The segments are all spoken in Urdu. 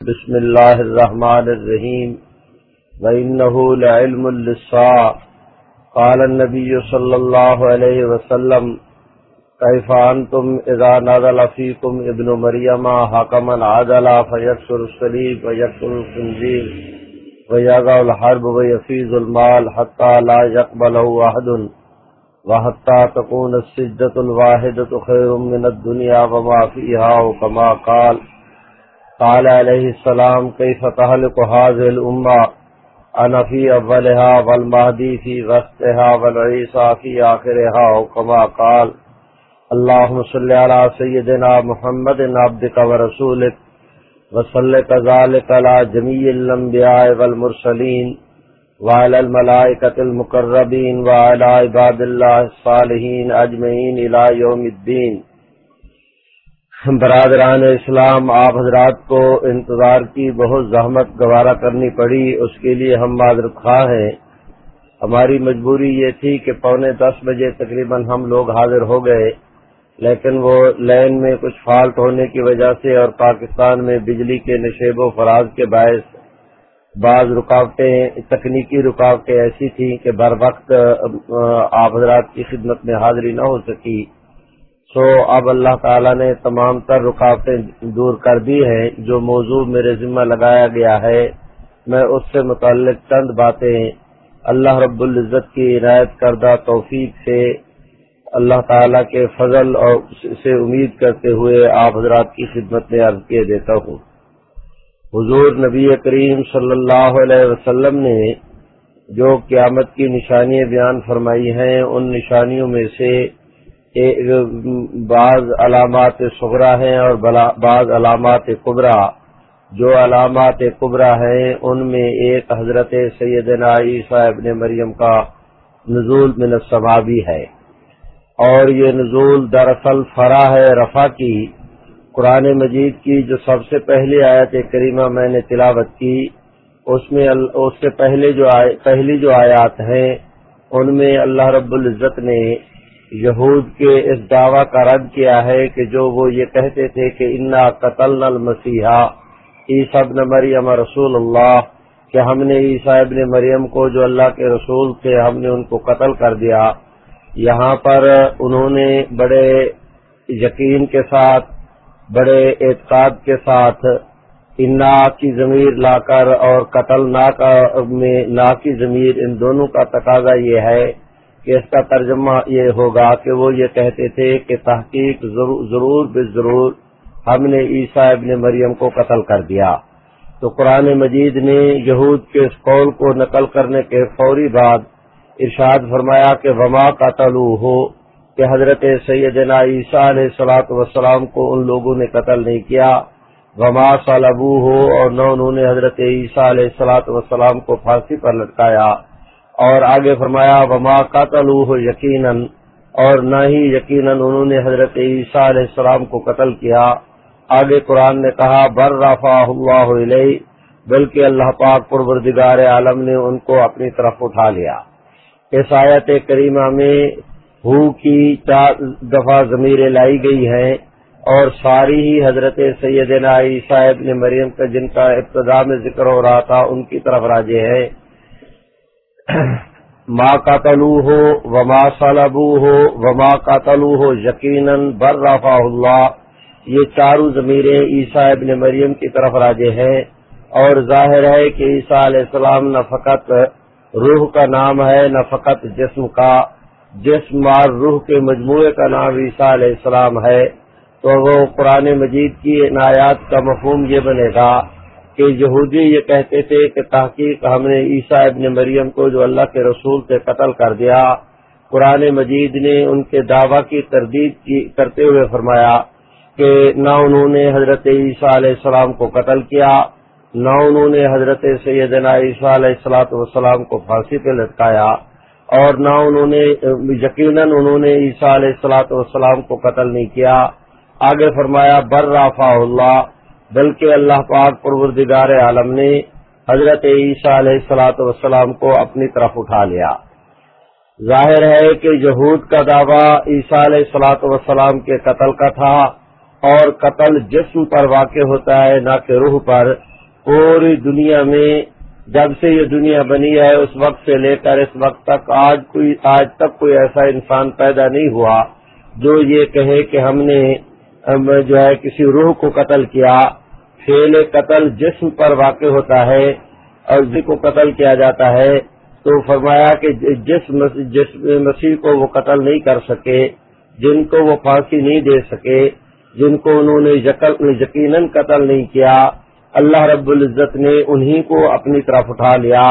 بسم الله الرحمن الرحيم. وإنه لعلم للساعة قال النبي صلى الله عليه وسلم كيف أنتم إذا نزل فيكم ابن مريم حكما عدلا فيكسر الصليب ويكسر الخنزير ويغى الحرب ويفيز المال حتى لا يقبله أحد وحتى تكون السجدة الواحدة خير من الدنيا وما فيها. وكما قال قال علیہ السلام كيف تهلك هذه الأمة أنا في أولها والمهدي في وسطها والعيسى في آخرها وكما قال. اللهم صل على سيدنا محمد عبدك ورسولك وصل كذلك على جميع الأنبياء والمرسلين وعلى الملائكة المقربين وعلى عباد الله الصالحين أجمعين إلى يوم الدين برادران اسلام، آپ حضرات کو انتظار کی بہت زحمت گوارا کرنی پڑی، اس کے لیے ہم معذرت خواہ ہیں۔ ہماری مجبوری یہ تھی کہ پونے دس بجے تقریباً ہم لوگ حاضر ہو گئے، لیکن وہ لین میں کچھ فالٹ ہونے کی وجہ سے اور پاکستان میں بجلی کے نشیب و فراز کے باعث بعض رکاوٹیں، تکنیکی رکاوٹیں ایسی تھیں کہ بر وقت آپ حضرات کی خدمت میں حاضری نہ ہو سکی۔ سو اب اللہ تعالیٰ نے تمام تر رکاوٹیں دور کر دی ہیں، جو موضوع میرے ذمہ لگایا گیا ہے، میں اس سے متعلق چند باتیں اللہ رب العزت کی عنایت کردہ توفیق سے اللہ تعالیٰ کے فضل اور سے امید کرتے ہوئے آپ حضرات کی خدمت میں عرض کیے دیتا ہوں۔ حضور نبی کریم صلی اللہ علیہ وسلم نے جو قیامت کی نشانیاں بیان فرمائی ہیں، ان نشانیوں میں سے بعض علامات سغرا ہیں اور بعض علامات قبرا جو علامات قبرا ہیں، ان میں ایک حضرت سیدنا عیسیٰ ابن مریم کا نزول من السما بھی ہے۔ اور یہ نزول دراصل فرا ہے رفا کی، قرآن مجید کی جو سب سے پہلی آیت کریمہ میں نے تلاوت کی، اس میں اس سے پہلے جو پہلی جو آیات ہیں، ان میں اللہ رب العزت نے یہود کے اس دعوی کا رد کیا ہے کہ جو وہ یہ کہتے تھے کہ انا قتل المسیحا عیسی ابن مریم رسول اللہ کہ ہم نے عیسیٰ ابن مریم کو جو اللہ کے رسول تھے، ہم نے ان کو قتل کر دیا۔ یہاں پر انہوں نے بڑے یقین کے ساتھ، بڑے اعتقاد کے ساتھ انا کی ضمیر لا کر اور قتل نا میں نا کی ضمیر ان دونوں کا تقاضا یہ ہے کہ اس کا ترجمہ یہ ہوگا کہ وہ یہ کہتے تھے کہ تحقیق ضرور بے ضرور ہم نے عیسیٰ ابن مریم کو قتل کر دیا۔ تو قرآن مجید نے یہود کے اس قول کو نقل کرنے کے فوری بعد ارشاد فرمایا کہ وما قتل ہو کہ حضرت سیدنا عیسیٰ علیہ السلاۃ وسلام کو ان لوگوں نے قتل نہیں کیا۔ وما صلبو ہو اور نہ انہوں نے حضرت عیسیٰ علیہ السلاۃ وسلام کو پھانسی پر لٹکایا۔ اور آگے فرمایا، وما قاتل یقیناً اور نہ ہی یقیناً انہوں نے حضرت عیسیٰ علیہ السلام کو قتل کیا۔ آگے قرآن نے کہا، بر رفا اللہ علیہ بلکہ اللہ پاک پروردگار عالم نے ان کو اپنی طرف اٹھا لیا۔ اس آیت کریمہ میں ہو کی چار دفعہ ضمیریں لائی گئی ہیں اور ساری ہی حضرت سیدنا عیسیٰ ابن مریم کا جن کا ابتدا میں ذکر ہو رہا تھا، ان کی طرف راجے ہیں۔ ماں قاتلو ہو وما صلبو ہو وما قاتلو ہو یقیناً بر رفا اللہ۔ یہ چاروں ضمیریں عیسیٰ ابن مریم کی طرف راجے ہیں اور ظاہر ہے کہ عیسیٰ علیہ السلام نہ فقط روح کا نام ہے، نہ فقط جسم کا۔ جسم اور روح کے مجموعے کا نام عیسیٰ علیہ السلام ہے۔ تو وہ قرآن مجید کی عنایات کا مفہوم یہ بنے گا۔ کہ یہودی یہ کہتے تھے کہ تحقیق ہم نے عیسیٰ ابن مریم کو جو اللہ کے رسول سے قتل کر دیا، قرآن مجید نے ان کے دعوی کی تردید کرتے ہوئے فرمایا کہ نہ انہوں نے حضرت عیسیٰ علیہ السلام کو قتل کیا، نہ انہوں نے حضرت سیدنا عیسیٰ علیہ السلاۃ والسلام کو پھانسی پہ لٹکایا اور نہ انہوں نے یقیناً انہوں نے عیسیٰ علیہ السلاۃ والسلام کو قتل نہیں کیا۔ آگے فرمایا، بر رافا اللہ بلکہ اللہ پاک پروردگار عالم نے حضرت عیسیٰ علیہ السلاۃ والسلام کو اپنی طرف اٹھا لیا۔ ظاہر ہے کہ یہود کا دعویٰ عیسیٰ علیہ السلاۃ والسلام کے قتل کا تھا اور قتل جسم پر واقع ہوتا ہے، نہ کہ روح پر۔ پوری دنیا میں جب سے یہ دنیا بنی ہے، اس وقت سے لے کر اس وقت تک آج کوئی، آج تک کوئی ایسا انسان پیدا نہیں ہوا جو یہ کہے کہ ہم نے جو ہے کسی روح کو قتل کیا فیل قتل جسم پر واقع ہوتا ہے اور جس کو قتل کیا جاتا ہے، تو فرمایا کہ جس مسیح کو وہ قتل نہیں کر سکے، جن کو وہ پھانسی نہیں دے سکے، جن کو انہوں نے یقیناً قتل نہیں کیا، اللہ رب العزت نے انہی کو اپنی طرف اٹھا لیا۔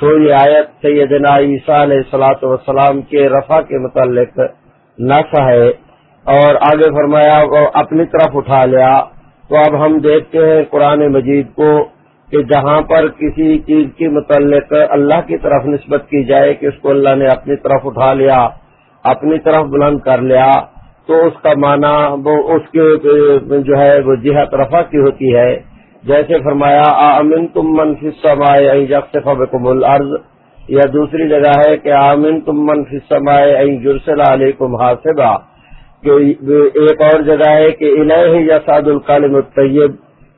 سوئی آیت سیدنا عیسیٰ علیہ السلاۃ وسلام کے رفع کے متعلق نس ہے۔ اور آگے فرمایا وہ اپنی طرف اٹھا لیا۔ تو اب ہم دیکھتے ہیں قرآن مجید کو کہ جہاں پر کسی چیز کے متعلق اللہ کی طرف نسبت کی جائے کہ اس کو اللہ نے اپنی طرف اٹھا لیا، اپنی طرف بلند کر لیا، تو اس کا معنی وہ اس کے جو ہے وہ جہت رفع کی ہوتی ہے۔ جیسے فرمایا آمن تم منفی سمائے العرض یا دوسری جگہ ہے کہ آمن تم منفی سمائے علیکم حاصبہ کہ ایک اور جگہ ہے کہ الہ یا سعد القالم الطیب،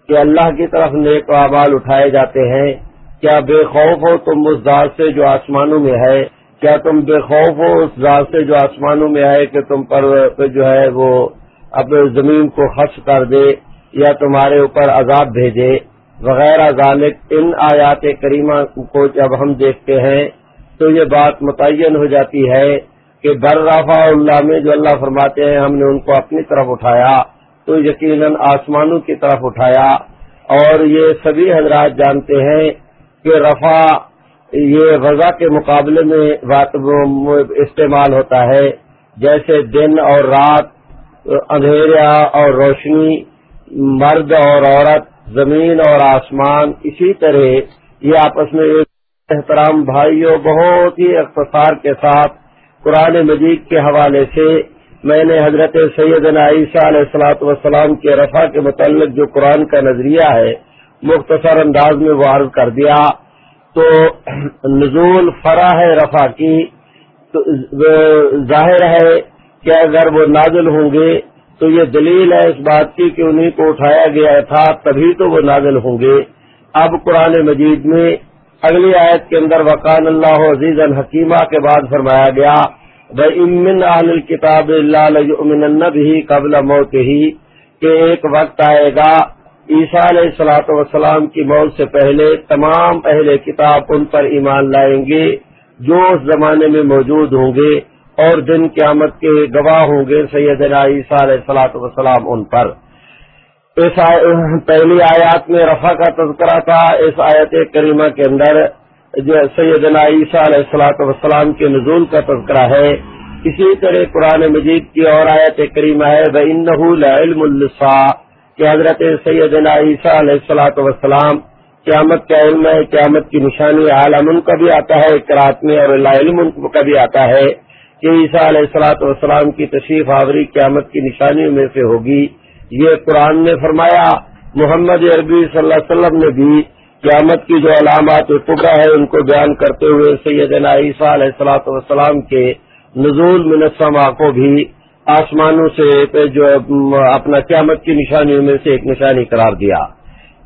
کہ اللہ کی طرف نیک و اعمال اٹھائے جاتے ہیں۔ کیا بے خوف ہو تم اس ذات سے جو آسمانوں میں ہے؟ کیا تم بے خوف ہو اس ذات سے جو آسمانوں میں ہے کہ تم پر جو ہے وہ اپنے زمین کو خرچ کر دے یا تمہارے اوپر عذاب بھیجے؟ وغیرہ ذالک، ان آیات کریمہ کو جب ہم دیکھتے ہیں تو یہ بات متعین ہو جاتی ہے۔ کہ بر رافا اللہ میں جو اللہ فرماتے ہیں، ہم نے ان کو اپنی طرف اٹھایا، تو یقیناً آسمانوں کی طرف اٹھایا۔ اور یہ سبھی حضرات جانتے ہیں کہ رفا یہ غذا کے مقابلے میں استعمال ہوتا ہے۔ جیسے دن اور رات، اندھیرا اور روشنی، مرد اور عورت، زمین اور آسمان، اسی طرح یہ آپس میں ایک احترام، بھائیوں، بہت ہی اختصار کے ساتھ قرآن مجید کے حوالے سے میں نے حضرت سید عیسیٰ علیہ السلاۃ والسلام کے رفع کے متعلق جو قرآن کا نظریہ ہے، مختصر انداز میں وہ عرض کر دیا۔ تو نزول فرا ہے رفع کی، تو ظاہر ہے کہ اگر وہ نازل ہوں گے تو یہ دلیل ہے اس بات کی کہ انہیں کو اٹھایا گیا تھا، تبھی تو وہ نازل ہوں گے۔ اب قرآن مجید میں اگلی آیت کے اندر وقان اللہ عزیز الحکیمہ کے بعد فرمایا گیا امن کتاب اللہ بھی قبل موت ہی کہ ایک وقت آئے گا، عیسیٰ علیہ السلاۃ وسلام کی موت سے پہلے تمام اہل کتاب ان پر ایمان لائیں گے، جو اس زمانے میں موجود ہوں گے اور دن قیامت کے گواہ ہوں گے سید عیسیٰ علیہ السلاۃ وسلام ان پر۔ اس پہلی آیات میں رفع کا تذکرہ تھا، اس آیت کریمہ کے اندر جو سید عیسیٰ علیہ السلاۃ وسلام کے نزول کا تذکرہ ہے۔ اسی طرح قرآن مجید کی اور آیت کریمہ ہے بن السا کہ حضرت سید عیسیٰ علیہ السلاۃ وسلام قیامت کا علم ہے، قیامت کی نشانی عالم کا بھی آتا ہے کرات میں اور علم کا بھی آتا ہے۔ کہ عیسیٰ علیہ السلاۃ والسلام کی تشریف آوری قیامت کی نشانیوں میں سے ہوگی۔ یہ قرآن نے فرمایا، محمد عربی صلی اللہ علیہ وسلم نے بھی قیامت کی جو علامات ٹکڑا ہے ان کو بیان کرتے ہوئے سیدنا عیسیٰ علیہ السلاۃ والسلام کے نزول منسما کو بھی آسمانوں سے جو اپنا قیامت کی نشانیوں میں سے ایک نشانی قرار دیا۔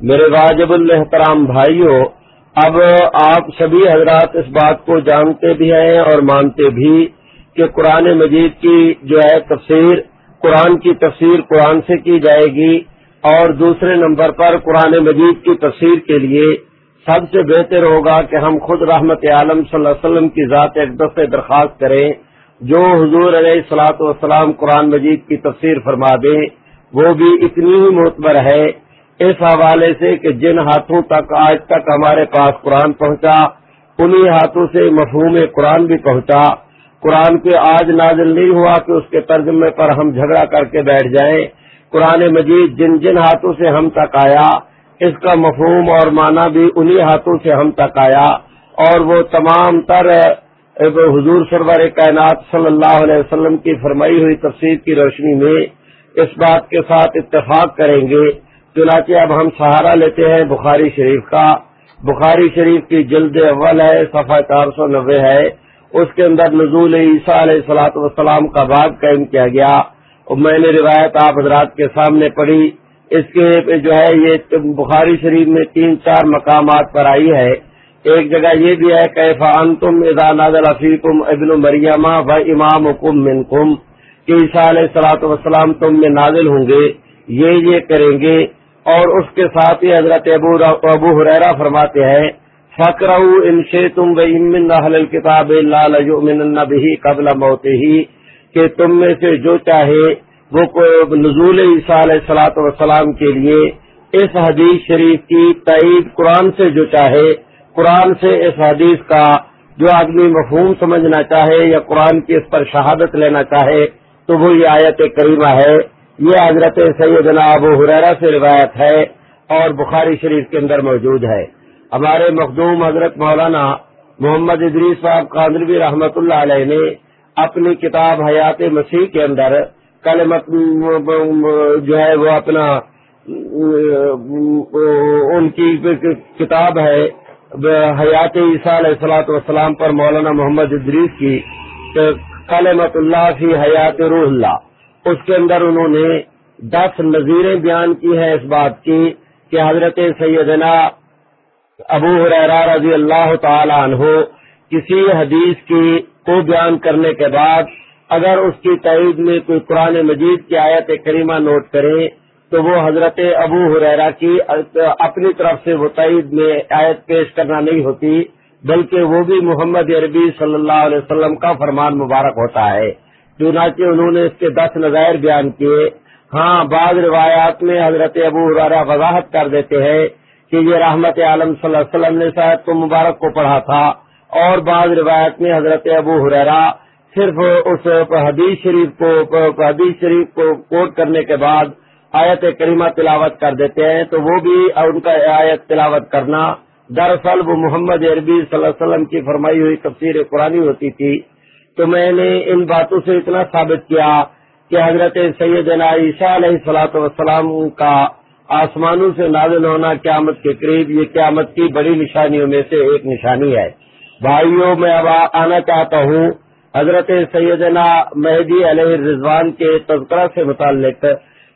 میرے واجب الحترام بھائیوں اب آپ سبھی حضرات اس بات کو جانتے بھی ہیں اور مانتے بھی کہ قرآن مجید کی جو ہے تفسیر قرآن کی تفسیر قرآن سے کی جائے گی اور دوسرے نمبر پر قرآن مجید کی تفسیر کے لیے سب سے بہتر ہوگا کہ ہم خود رحمت عالم صلی اللہ علیہ وسلم کی ذات ایک دفعہ درخواست کریں، جو حضور علیہ السلاۃ والسلام قرآن مجید کی تفسیر فرما دیں وہ بھی اتنی ہی معتبر ہے۔ اس حوالے سے کہ جن ہاتھوں تک آج تک ہمارے پاس قرآن پہنچا، انہی ہاتھوں سے مفہوم قرآن بھی پہنچا۔ قرآن کے آج نازل نہیں ہوا کہ اس کے ترجمے پر ہم جھگڑا کر کے بیٹھ جائیں۔ قرآن مجید جن جن ہاتھوں سے ہم تک آیا، اس کا مفہوم اور معنی بھی انہی ہاتھوں سے ہم تک آیا۔ اور وہ تمام تر حضور سرور کائنات صلی اللہ علیہ وسلم کی فرمائی ہوئی تفسیر کی روشنی میں اس بات کے ساتھ اتفاق کریں گے۔ چنانچہ اب ہم سہارا لیتے ہیں بخاری شریف کا۔ بخاری شریف کی جلد اول ہے، صفحہ چار سو نوے ہے۔ اس کے اندر نزول عیسیٰ علیہ السلاۃ والسلام کا باب قائم کیا گیا میں نے روایت آپ حضرات کے سامنے پڑھی۔ اس کے جو ہے یہ بخاری شریف میں تین چار مقامات پر آئی ہے۔ ایک جگہ یہ بھی ہے کہ فان تم اداناد الفیقم ابن مریمہ و امام حکم من کم کہ عیسیٰ علیہ السلاۃ وسلام تم میں نازل ہوں گے، یہ یہ کریں گے۔ اور اس کے ساتھ ہی حضرت ابو ابو حریرا فرماتے ہیں فکر ان شے تم و امن حل کتاب اللہ بھی قبل موت ہی کہ تم میں سے جو چاہے وہ نزول عیسیٰ علیہ السلاۃ وسلام کے لیے اس حدیث شریف کی تعید قرآن سے جو چاہے، قرآن سے اس حدیث کا جو آدمی مفہوم سمجھنا چاہے یا قرآن کی اس پر شہادت لینا چاہے، تو وہ یہ آیت کریمہ ہے۔ یہ حضرت سیدنا ابو حریرا سے روایت ہے اور بخاری شریف کے اندر موجود ہے۔ ہمارے مخدوم حضرت مولانا محمد ادریس صاحب قادروی رحمت اللہ علیہ نے اپنی کتاب حیات مسیح کے اندر کلمت جو ہے وہ اپنا ان کی کتاب ہے، حیات عیسیٰ علیہ السلاۃ والسلام پر مولانا محمد ادریس کی کلمت اللہ فی حیات روح اللہ۔ اس کے اندر انہوں نے دس نظیریں بیان کی ہیں اس بات کی، کہ حضرت سیدنا ابو حرا رضی اللہ تعالی عنہ کسی حدیث کی کو بیان کرنے کے بعد اگر اس کی تائید میں کوئی قرآن مجید کی آیت کریمہ نوٹ کرے تو وہ حضرت ابو حریرا کی اپنی طرف سے وہ تائید میں آیت پیش کرنا نہیں ہوتی، بلکہ وہ بھی محمد عربی صلی اللہ علیہ وسلم کا فرمان مبارک ہوتا ہے۔ چنانچہ انہوں نے اس کے دس نظائر بیان کیے۔ ہاں بعض روایات میں حضرت ابو حرارا وضاحت کر دیتے ہیں کہ یہ رحمت عالم صلی اللہ علیہ وسلم نے شاید کو مبارک کو پڑھا تھا اور بعض روایت میں حضرت ابو حریرا صرف اس حدیث شریف کو حدیث شریف کو کوٹ کرنے کے بعد آیت کریمہ تلاوت کر دیتے ہیں تو وہ بھی ان کا آیت تلاوت کرنا دراصل وہ محمد عربی صلی اللہ علیہ وسلم کی فرمائی ہوئی تفسیر قرآن ہوتی تھی۔ تو میں نے ان باتوں سے اتنا ثابت کیا کہ حضرت سیدنا عیسیٰ علیہ صلاح وسلام کا آسمانوں سے نازل ہونا قیامت کے قریب، یہ قیامت کی بڑی نشانیوں میں سے ایک نشانی ہے۔ بھائیوں، میں اب آنا چاہتا ہوں۔ حضرت سیدنا مہدی علیہ رضوان کے تذکرہ سے متعلق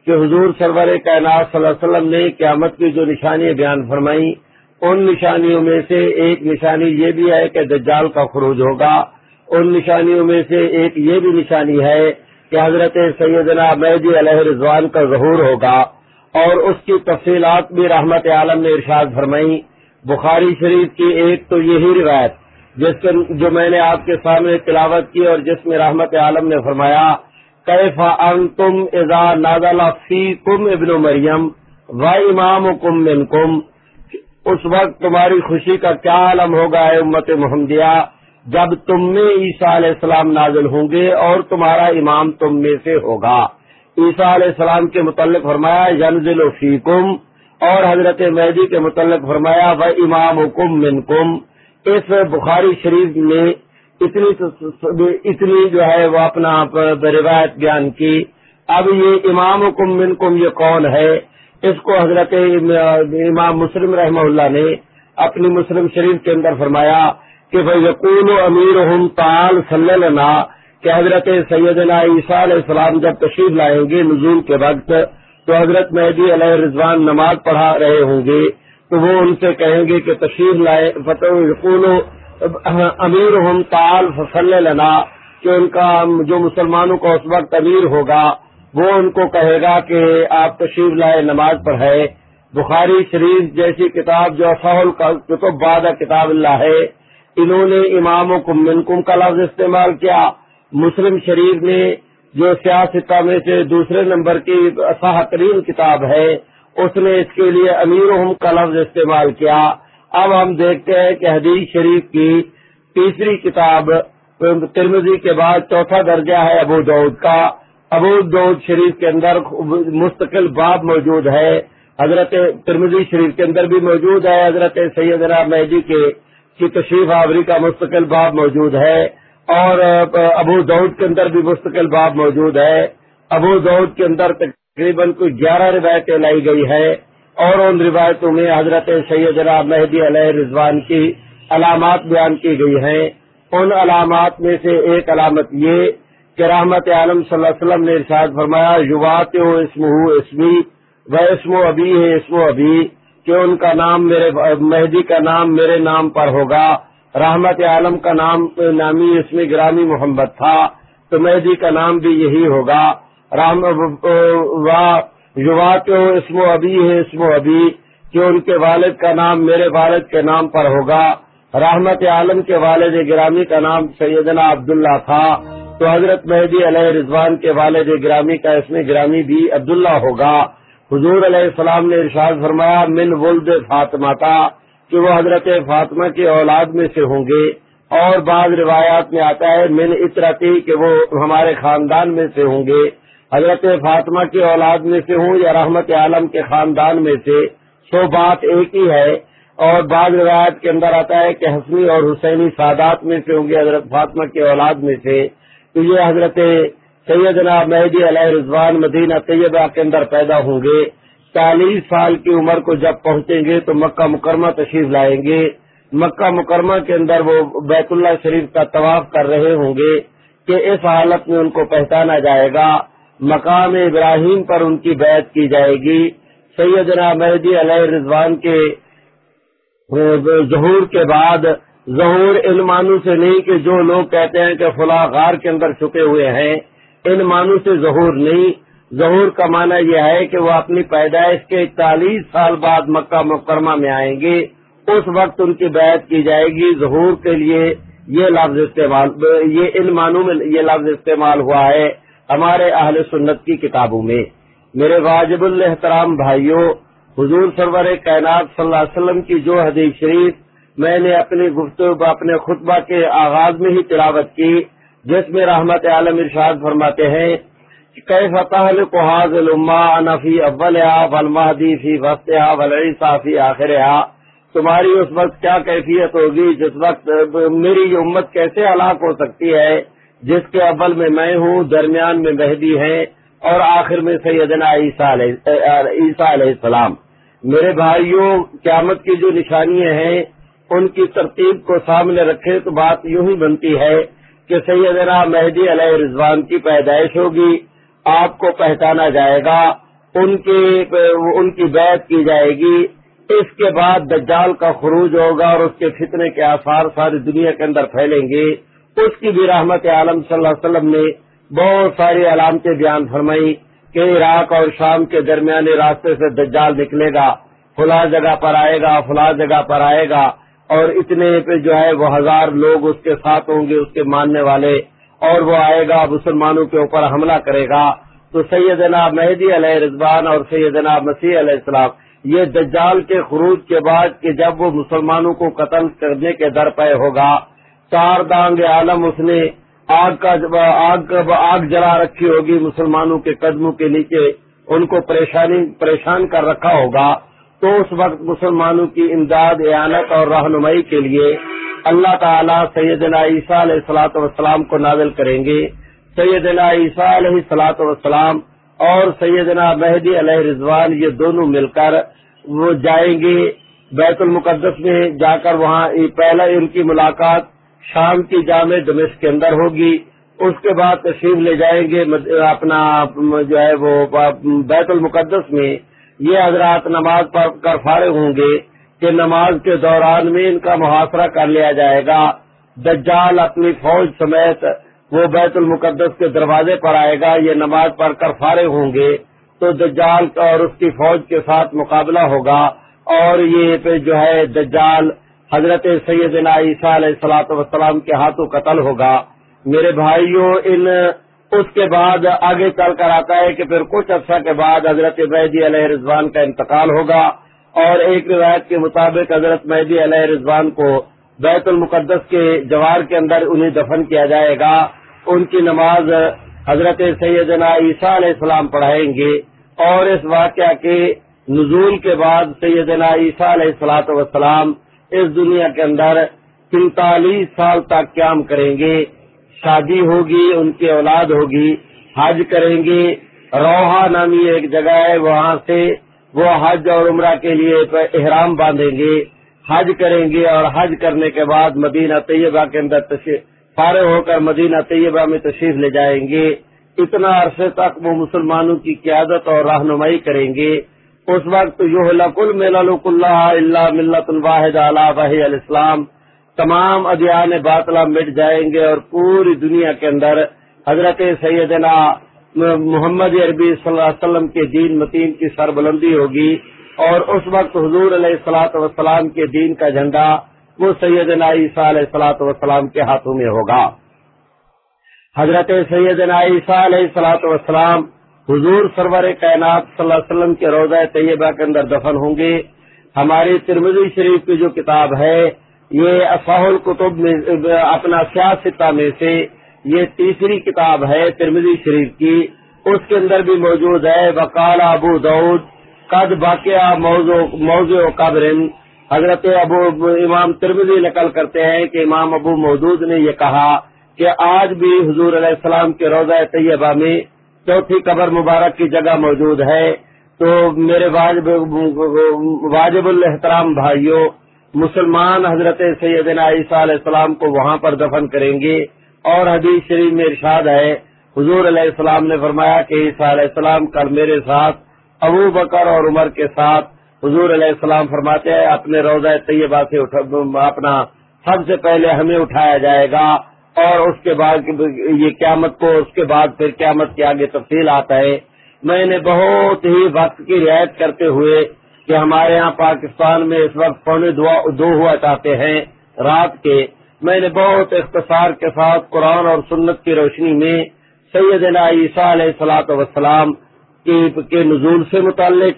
کہ حضور سرور کائنات صلی اللہ علیہ وسلم نے قیامت کی جو نشانیاں بیان فرمائی ان نشانیوں میں سے ایک نشانی یہ بھی ہے کہ دجال کا خروج ہوگا۔ ان نشانیوں میں سے ایک یہ بھی نشانی ہے کہ حضرت سیدنا مہدی علیہ رضوان کا ظہور ہوگا۔ اور اس کی تفصیلات بھی رحمت عالم نے ارشاد فرمائی بخاری شریف کی ایک تو یہی روایت، جس کے جو میں نے آپ کے سامنے تلاوت کی اور جس میں رحمت عالم نے فرمایا، کیف ان تم ازا نازلہ فی کم ابن مریم و امام کم من کم اس وقت تمہاری خوشی کا کیا عالم ہوگا ہے امت محمدیہ، جب تم میں عیسیٰ علیہ السلام نازل ہوں گے اور تمہارا امام تم میں سے ہوگا۔ عیسیٰ علیہ السلام کے متعلق فرمایا ینزل فیکم اور حضرت مہدی کے متعلق فرمایا و امام حکم من کم اس بخاری شریف میں اتنی اتنی جو ہے وہ اپنا روایت بیان کی۔ اب یہ امام کم من کم یہ کون ہے؟ اس کو حضرت امام مسلم رحمہ اللہ نے اپنی مسلم شریف کے اندر فرمایا کہ بھائی یقون و امیر ہم تال صلی اللہ کہ حضرت سیدنا عیسیٰ علیہ السلام جب تشریف لائیں گے نزول کے وقت، تو حضرت مہدی علیہ رضوان نماز پڑھا رہے ہوں گے، تو وہ ان سے کہیں گے کہ تشریف لائے فتح امیر ہم تال فصل لنا، کہ ان کا جو مسلمانوں کا اس وقت امیر ہوگا، وہ ان کو کہے گا کہ آپ تشریف لائے نماز پڑھے بخاری شریف جیسی کتاب جو اصحل کتب باد کتاب اللہ ہے، انہوں نے امام و کم منکم کا لفظ استعمال کیا۔ مسلم شریف نے جو سیاستہ میں سے دوسرے نمبر کی ترین کتاب ہے، اس نے اس کے لیے امیر ہم کا لفظ استعمال کیا۔ اب ہم دیکھتے ہیں کہ حدیث شریف کی تیسری کتاب ترمزی کے بعد چوتھا درجہ ہے ابو دعود کا۔ ابو دعود شریف کے اندر مستقل باب موجود ہے۔ حضرت ترمزی شریف کے اندر بھی موجود ہے۔ حضرت سید مہدی کے کی تشریف آوری کا مستقل باب موجود ہے۔ اور ابو دعود کے اندر بھی مستقل باب موجود ہے۔ ابو دعود کے اندر تقریباً کوئی گیارہ روایتیں لائی گئی ہے اور ان روایتوں میں حضرت سید مہدی علیہ رضوان کی علامات بیان کی گئی ہیں۔ ان علامات میں سے ایک علامت یہ کہ رحمت عالم صلی اللہ علیہ وسلم نے ارشاد فرمایا یوات اسم ہو اسمی و اسم و ابھی ہے اسم و ابھی کہ ان کا نام میرے، مہدی کا نام میرے نام پر ہوگا۔ رحمت عالم کا نام، نامی اس میں گرامی محمد تھا، تو مہدی جی کا نام بھی یہی ہوگا۔ رحم یوات اسم و ابھی ہے، اسم و ابھی کہ ان کے والد کا نام میرے والد کے نام پر ہوگا۔ رحمت عالم کے والد گرامی کا نام سیدنا عبداللہ تھا۔ تو حضرت مہدی علیہ رضوان کے والد گرامی کا اس میں گرامی بھی عبداللہ ہوگا۔ حضور علیہ السلام نے ارشاد فرمایا، من ولد فاطمہ کا کہ وہ حضرت فاطمہ کی اولاد میں سے ہوں گے۔ اور بعض روایات میں آتا ہے، من اطرتی کہ وہ ہمارے خاندان میں سے ہوں گے۔ حضرت فاطمہ کی اولاد میں سے ہوں یا رحمت عالم کے خاندان میں سے، سو بات ایک ہی ہے۔ اور بعض روایت کے اندر آتا ہے کہ حسنی اور حسینی سادات میں سے ہوں گے حضرت فاطمہ کی اولاد میں سے۔ تو یہ حضرت سیدنا مہدی علیہ رضوان مدینہ طیبہ کے اندر پیدا ہوں گے۔ چالیس سال کی عمر کو جب پہنچیں گے تو مکہ مکرمہ تشریف لائیں گے۔ مکہ مکرمہ کے اندر وہ بیت اللہ شریف کا طواف کر رہے ہوں گے کہ اس حالت میں ان کو پہچانا جائے گا۔ مقام ابراہیم پر ان کی بیعت کی جائے گی۔ سیدنا مہدی علیہ رضوان کے، ظہور کے بعد، ظہور ان معنوں سے نہیں کہ جو لوگ کہتے ہیں کہ فلاں غار کے اندر چھپے ہوئے ہیں۔ ان معنوں سے ظہور نہیں۔ ظہور کا معنی یہ ہے کہ وہ اپنی پیدائش کے چالیس سال بعد مکہ مکرمہ میں آئیں گے۔ اس وقت ان کی بیعت کی جائے گی۔ ظہور کے لیے یہ لفظ استعمال، یہ ان معنوں میں یہ لفظ استعمال ہوا ہے ہمارے اہل سنت کی کتابوں میں۔ میرے واجب الحترام بھائیوں حضور سرور کائنات صلی اللہ علیہ وسلم کی جو حدیث شریف میں نے اپنی گفتگو، اپنے خطبہ کے آغاز میں ہی تلاوت کی، جس میں رحمت عالم ارشاد فرماتے ہیں کئی فتح کو حاضل انفی اول ولمحدی فی وسط ولیسا فی آخر تمہاری اس وقت کیا کیفیت ہوگی جس وقت میری امت کیسے ہلاک ہو سکتی ہے؟ جس کے اول میں میں ہوں، درمیان میں مہدی ہے اور آخر میں سیدنا عیسیٰ علیہ السلام۔ میرے بھائیوں، قیامت کی جو نشانیاں ہیں، ان کی ترتیب کو سامنے رکھے تو بات یوں ہی بنتی ہے کہ سیدنا مہدی علیہ رضوان کی پیدائش ہوگی۔ آپ کو پہچانا جائے گا، ان کی ان کی بیعت کی جائے گی، اس کے بعد دجال کا خروج ہوگا اور اس کے فتنے کے آثار ساری دنیا کے اندر پھیلیں گے۔ اس کی بھی رحمت عالم صلی اللہ علیہ وسلم نے بہت ساری علامتیں بیان فرمائی کہ عراق اور شام کے درمیانے راستے سے دجال نکلے گا، فلاں جگہ پر آئے گا، فلاں جگہ پر آئے گا اور اتنے پہ جو ہے وہ ہزار لوگ اس کے ساتھ ہوں گے، اس کے ماننے والے۔ اور وہ آئے گا، مسلمانوں کے اوپر حملہ کرے گا۔ تو سیدنا مہدی علیہ رضوان اور سیدنا مسیح علیہ السلام، یہ دجال کے خروج کے بعد کہ جب وہ مسلمانوں کو قتل کرنے کے در پہ ہوگا، چار دانگ عالم اس نے آگ کا آگ آگ جلا رکھی ہوگی، مسلمانوں کے قدموں کے نیچے ان کو پریشانی، پریشان کر رکھا ہوگا۔ تو اس وقت مسلمانوں کی امداد، اعانت اور رہنمائی کے لیے اللہ تعالیٰ سیدنا عیسیٰ علیہ السلاۃ والسلام کو نازل کریں گے۔ سیدنا عیسیٰ علیہ السلاۃ والسلام اور سیدنا مہدی علیہ رضوان یہ دونوں مل کر وہ جائیں گے بیت المقدس میں۔ جا کر وہاں پہلا ان کی ملاقات شام کی جامع دمش کے اندر ہوگی۔ اس کے بعد تشریف لے جائیں گے اپنا جو ہے وہ بیت المقدس میں۔ یہ حضرات نماز پڑھ کر فارغ ہوں گے کہ نماز کے دوران میں ان کا محاصرہ کر لیا جائے گا۔ دجال اپنی فوج سمیت وہ بیت المقدس کے دروازے پر آئے گا، یہ نماز پڑھ کر فارغ ہوں گے تو دجال اور اس کی فوج کے ساتھ مقابلہ ہوگا۔ اور یہ پہ جو ہے دجال حضرت سیدنا عیسیٰ علیہ السلاۃ وسلام کے ہاتھوں قتل ہوگا۔ میرے بھائیوں، ان اس کے بعد آگے چل کر آتا ہے کہ پھر کچھ عرصہ کے بعد حضرت مہدی علیہ رضوان کا انتقال ہوگا اور ایک روایت کے مطابق حضرت مہدی علیہ رضوان کو بیت المقدس کے جوار کے اندر انہیں دفن کیا جائے گا۔ ان کی نماز حضرت سیدنا عیسیٰ علیہ السلام پڑھائیں گے اور اس واقعہ کے نزول کے بعد سیدنا عیسیٰ علیہ السلاۃ وسلام اس دنیا کے اندر پینتالیس سال تک قیام کریں گے۔ شادی ہوگی، ان کی اولاد ہوگی، حج کریں گے روحا نامی ایک جگہ ہے، وہاں سے وہ حج اور عمرہ کے لیے احرام باندھیں گے، حج کریں گے اور حج کرنے کے بعد مدینہ طیبہ کے اندر فارغ ہو کر مدینہ طیبہ میں تشریف لے جائیں گے۔ اتنا عرصے تک وہ مسلمانوں کی قیادت اور رہنمائی کریں گے۔ اس وقت یہ لک الملک اللہ اللہ ملت الواحد علیہ علیہ الاسلام تمام ادیان باطلا مٹ جائیں گے اور پوری دنیا کے اندر حضرت سیدنا محمد عربی صلی اللہ علیہ وسلم کے دین متین کی سربلندی ہوگی اور اس وقت حضور علیہ السلاۃ وسلام کے دین کا جھنڈا وہ سیدنا عیسیٰ علیہ السلاۃ وسلام کے ہاتھوں میں ہوگا۔ حضرت سیدنا عیسیٰ علیہ السلاۃ وسلام حضور سرور کائنات صلی اللہ علیہ وسلم کے روزہ طیبہ کے اندر دفن ہوں گے۔ ہماری ترمزی شریف کی جو کتاب ہے یہ افاہ القتب میں، اپنا سیاستہ میں سے یہ تیسری کتاب ہے ترمزی شریف کی۔ اس کے اندر بھی موجود ہے وکال ابو دعود قد باقیہ موضوع قبر حضرت ابو، امام ترمزی نقل کرتے ہیں کہ امام ابو مودود نے یہ کہا کہ آج بھی حضور علیہ السلام کے روزہ طیبہ میں چوتھی قبر مبارک کی جگہ موجود ہے۔ تو میرے واجب واجب الحترام بھائیوں مسلمان حضرت سیدنا عیسیٰ علیہ السلام کو وہاں پر دفن کریں گے اور حدیث شریف میں ارشاد ہے، حضور علیہ السلام نے فرمایا کہ عیسیٰ علیہ السلام کل میرے ساتھ، ابو بکر اور عمر کے ساتھ۔ حضور علیہ السلام فرماتے ہیں، اپنے روزہ طیبہ سے اپنا سب سے پہلے ہمیں اٹھایا جائے گا اور اس کے بعد یہ قیامت کو، اس کے بعد پھر قیامت کے آگے تفصیل آتا ہے۔ میں نے بہت ہی وقت کی رعایت کرتے ہوئے کہ ہمارے یہاں پاکستان میں اس وقت پونے دو ہوا چاہتے ہیں، رات کے۔ میں نے بہت اختصار کے ساتھ قرآن اور سنت کی روشنی میں سیدنا عیسیٰ علیہ السلاۃ وسلام کے نزول سے متعلق،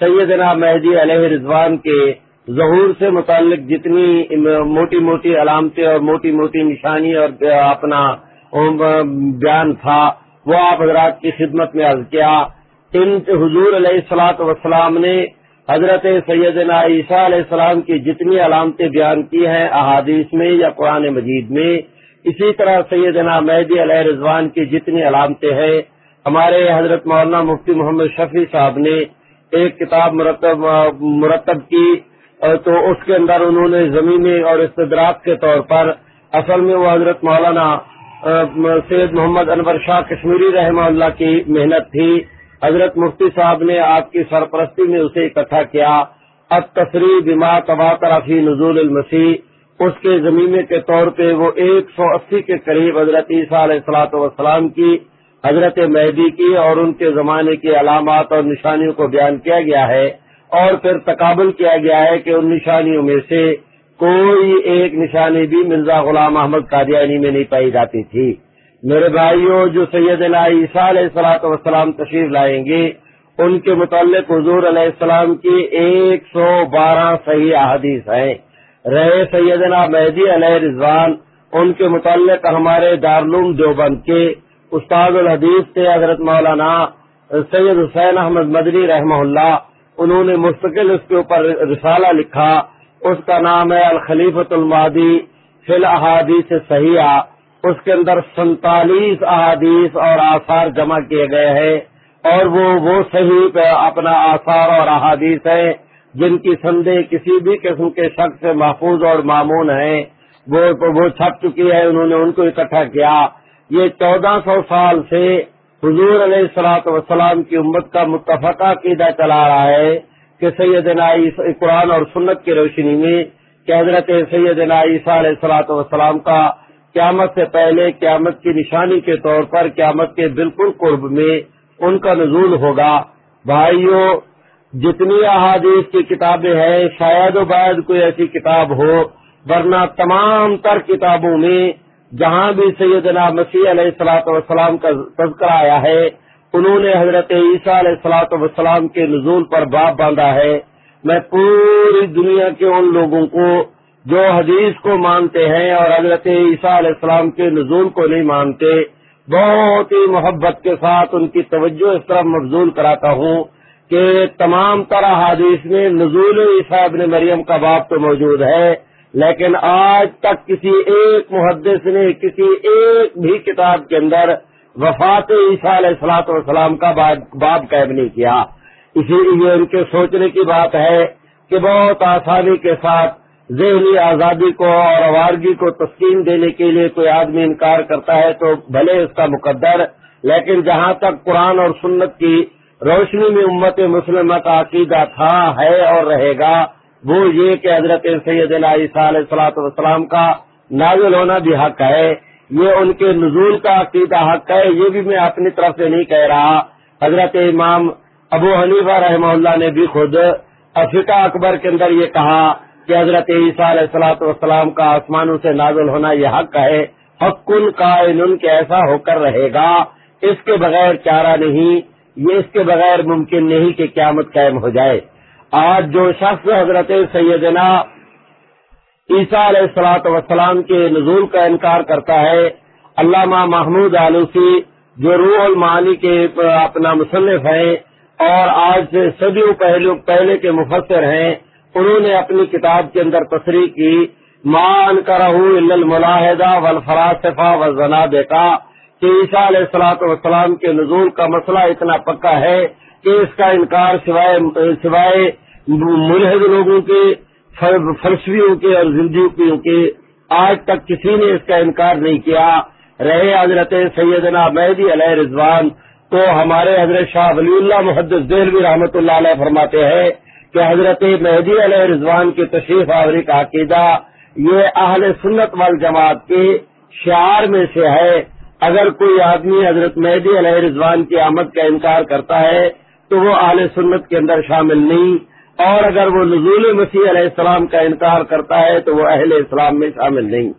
سیدنا مہدی علیہ رضوان کے ظہور سے متعلق جتنی موٹی موٹی علامتیں اور موٹی موٹی نشانی اور اپنا بیان تھا، وہ آپ حضرات کی خدمت میں عرض کیا۔ ان حضور علیہ السلاط وسلام نے حضرت سیدنا عیسیٰ علیہ السلام کی جتنی علامتیں بیان کی ہیں احادیث میں یا قرآن مجید میں، اسی طرح سیدنا مہدی علیہ رضوان کی جتنی علامتیں ہیں، ہمارے حضرت مولانا مفتی محمد شفیع صاحب نے ایک کتاب مرتب مرتب کی، تو اس کے اندر انہوں نے زمینی اور استدراک کے طور پر اصل میں وہ حضرت مولانا سید محمد انور شاہ کشمیری رحمہ اللہ کی محنت تھی۔ حضرت مفتی صاحب نے آپ کی سرپرستی میں اسے اکٹھا کیا۔ اب تصریح بما تبا فی نزول المسیح، اس کے زمینے کے طور پہ وہ ایک سو اسی کے قریب حضرت عیسیٰ علیہ السلاۃ والسلام کی، حضرت مہدی کی اور ان کے زمانے کی علامات اور نشانیوں کو بیان کیا گیا ہے۔ اور پھر تقابل کیا گیا ہے کہ ان نشانیوں میں سے کوئی ایک نشانی بھی مرزا غلام احمد قادیانی میں نہیں پائی جاتی تھی۔ میرے بھائیوں، جو سید عیسیٰ علیہ السلاۃ وسلام تشریف لائیں گے، ان کے متعلق حضور علیہ السلام کی ایک سو بارہ صحیح احادیث ہیں۔ رہے سیدنا مہدی علیہ رضوان، ان کے متعلق ہمارے دارالعلوم دیوبند کے استاد الحدیث سے حضرت مولانا سید حسین احمد مدنی رحمہ اللہ۔ انہوں نے مستقل اس کے اوپر رسالہ لکھا، اس کا نام ہے الخلیفت المادی فی الحادیث صحیحہ اس کے اندر سینتالیس احادیث اور آثار جمع کیے گئے ہیں اور وہ وہ صحیح اپنا آثار اور احادیث ہیں جن کی سندے کسی بھی قسم کے شخص سے محفوظ اور معمون ہیں۔ وہ چھپ چکی ہے، انہوں نے ان کو اکٹھا کیا۔ یہ چودہ سو سال سے حضور علیہ السلاط وسلام کی امت کا متفقہ عقیدہ چلا رہا ہے کہ سیدنا قرآن اور سنت کی روشنی میں کہ حضرت سیدنا عیسیٰ علیہ السلاط وسلام کا قیامت سے پہلے، قیامت کی نشانی کے طور پر، قیامت کے بالکل قرب میں ان کا نزول ہوگا۔ بھائیوں جتنی احادیث کی کتابیں ہیں، شاید و باید کوئی ایسی کتاب ہو، ورنہ تمام تر کتابوں میں جہاں بھی سیدنا مسیح علیہ السلاۃ والسلام کا تذکرہ آیا ہے، انہوں نے حضرت عیسیٰ علیہ السلاۃ والسلام کے نزول پر باپ باندھا ہے۔ میں پوری دنیا کے ان لوگوں کو جو حدیث کو مانتے ہیں اور حضرت عیسیٰ علیہ السلام کے نزول کو نہیں مانتے، بہت ہی محبت کے ساتھ ان کی توجہ اس طرح مبزول کراتا ہوں کہ تمام طرح حادیث میں نزول عیسیٰ ابن مریم کا باپ تو موجود ہے، لیکن آج تک کسی ایک محدث نے کسی ایک بھی کتاب کے اندر وفات عیسیٰ علیہ السلاط والسلام کا باب قید نہیں کیا۔ اسی لیے ان کے سوچنے کی بات ہے کہ بہت آسانی کے ساتھ ذہنی آزادی کو اور آوارگی کو تسکین دینے کے لیے کوئی آدمی انکار کرتا ہے تو بھلے اس کا مقدر، لیکن جہاں تک قرآن اور سنت کی روشنی میں امت مسلمہ کا عقیدہ تھا، ہے اور رہے گا، وہ یہ کہ حضرت سید علیہ صلاحت وسلام کا نازل ہونا بھی حق ہے، یہ ان کے نزول کا عقیدہ حق ہے، یہ بھی میں اپنی طرف سے نہیں کہہ رہا۔ حضرت امام ابو حنیفہ رحمہ اللہ نے بھی خود افریقہ اکبر کے اندر یہ کہا کہ حضرت عیسیٰ علیہ السلاۃ والسلام کا آسمانوں سے نازل ہونا یہ حق ہے حق ان کے ایسا ہو کر رہے گا۔ اس کے بغیر چارہ نہیں، یہ اس کے بغیر ممکن نہیں کہ قیامت قائم ہو جائے۔ آج جو شخص حضرت سیدنا عیسیٰ علیہ السلاۃ وسلام کے نزول کا انکار کرتا ہے، علامہ محمود آلوسی، جو روح المعانی کے اپنا مصنف ہیں اور آج سے صدیوں پہلے کے مفسر ہیں انہوں نے اپنی کتاب کے اندر تصریح کی مان کرہ الملاحدہ ولفراسفا و زنا دیکھا کہ عیسیٰ علیہ السلاط والسلام کے نزول کا مسئلہ اتنا پکا ہے کہ اس کا انکار سوائے سوائے ملحد لوگوں کے فلسفیوں کے اور زندگیوں کے آج تک کسی نے اس کا انکار نہیں کیا۔ رہے حضرت سیدنا مہدی علیہ رضوان، تو ہمارے حضرت شاہ ولی اللہ محدث دہلوی رحمۃ اللہ علیہ فرماتے ہیں کہ حضرت مہدی علیہ رضوان کی تشریف آوری کا عقیدہ یہ اہل سنت وال جماعت کے شعار میں سے ہے۔ اگر کوئی آدمی حضرت مہدی علیہ رضوان کی آمد کا انکار کرتا ہے تو وہ اہل سنت کے اندر شامل نہیں۔ اور اگر وہ نزول مسیح علیہ السلام کا انکار کرتا ہے تو وہ اہل اسلام میں شامل نہیں۔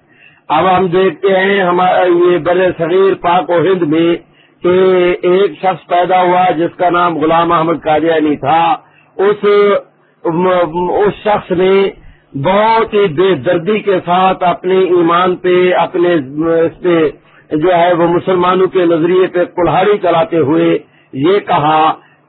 اب ہم دیکھتے ہیں ہمارا یہ بر صغیر پاک و ہند میں کہ ایک شخص پیدا ہوا جس کا نام غلام احمد قادیانی تھا۔ اس اس شخص نے بہت ہی بے دردی کے ساتھ اپنے ایمان پہ، اپنے اس پہ جو ہے وہ مسلمانوں کے نظریے پہ کلہاڑی چلاتے ہوئے یہ کہا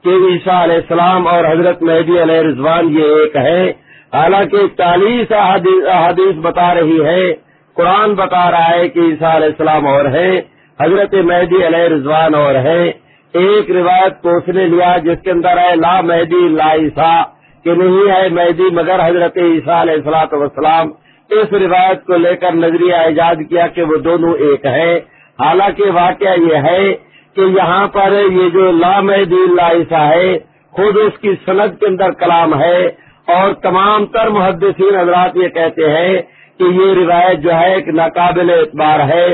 کہ عیسیٰ علیہ السلام اور حضرت مہدی علیہ رضوان یہ ایک ہے۔ حالانکہ چالیس احادیث بتا رہی ہے، قرآن بتا رہا ہے کہ عیسیٰ علیہ السلام اور ہے، حضرت مہدی علیہ رضوان اور ہے۔ ایک روایت کو اس نے لیا، جس کے اندر ہے، لا مہدی لا عیسیٰ، کہ نہیں ہے مہدی مگر حضرت عیسیٰ علیہ السلاۃ وسلام اس روایت کو لے کر نظریہ ایجاد کیا کہ وہ دونوں ایک ہے حالانکہ واقعہ یہ ہے کہ یہاں پر یہ جو لا مہدی اللہ عیسیٰ ہے، خود اس کی صنعت کے اندر کلام ہے۔ اور تمام تر محدثین حضرات یہ کہتے ہیں کہ یہ روایت جو ہے ایک ناقابل اعتبار ہے۔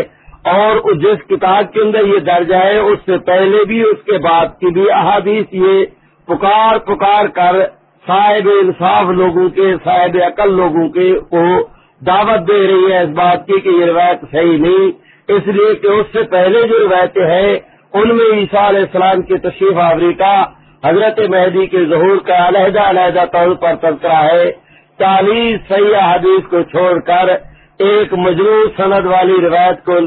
اور جس کتاب کے اندر یہ درج ہے، اس سے پہلے بھی، اس کے بعد کی بھی احادیث یہ پکار پکار کر صاحب انصاف لوگوں کے، صاحب عقل لوگوں کے کو دعوت دے رہی ہے اس بات کی کہ یہ روایت صحیح نہیں۔ اس لیے کہ اس سے پہلے جو روایتیں ہیں، ان میں عیسیٰ علیہ السلام کی تشریف آوری کا حضرت مہدی کے ظہور کا علیحدہ علیحدہ طور پر تذکرہ ہے۔ چالیس صحیح حدیث کو چھوڑ کر ایک مجرو سند والی روایت کو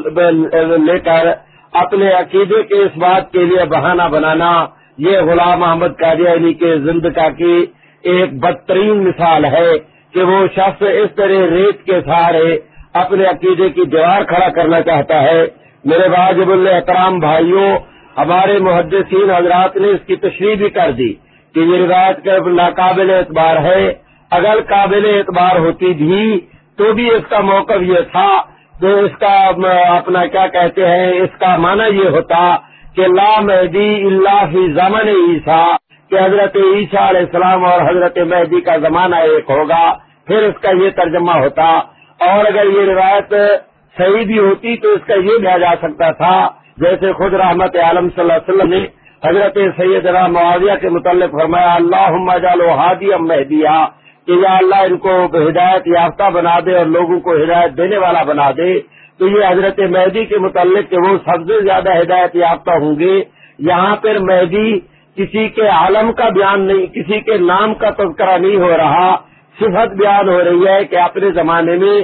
لے کر اپنے عقیدے کے اس بات کے لیے بہانہ بنانا، یہ غلام محمد قادیانی کے زندگا کی ایک بدترین مثال ہے کہ وہ شخص اس طرح ریت کے سہارے اپنے عقیدے کی دیوار کھڑا کرنا چاہتا ہے۔ میرے واجب الحترام بھائیوں، ہمارے محدثین حضرات نے اس کی تشریح بھی کر دی کہ یہ روایت کا ناقابل اعتبار ہے۔ اگر قابل اعتبار ہوتی بھی تو بھی اس کا موقف یہ تھا تو اس کا اپنا کیا کہتے ہیں، اس کا معنی یہ ہوتا کہ لا مہدی اللہ فی زمن عیسیٰ، کہ حضرت عیسیٰ علیہ السلام اور حضرت مہدی کا زمانہ ایک ہوگا۔ پھر اس کا یہ ترجمہ ہوتا، اور اگر یہ روایت صحیح بھی ہوتی تو اس کا یہ بھی جا سکتا تھا۔ جیسے خود رحمت عالم صلی اللہ علیہ وسلم نے حضرت سید معاویہ کے متعلق فرمایا اللہ جالو ہادی ام مہدیا کہ یا اللہ ان کو ہدایت یافتہ بنا دے اور لوگوں کو ہدایت دینے والا بنا دے، تو یہ حضرت مہدی کے متعلق کہ وہ سب سے زیادہ ہدایت یافتہ ہوں گے۔ یہاں پر مہدی کسی کے عالم کا بیان نہیں، کسی کے نام کا تذکرہ نہیں ہو رہا۔ صفت بیان ہو رہی ہے کہ اپنے زمانے میں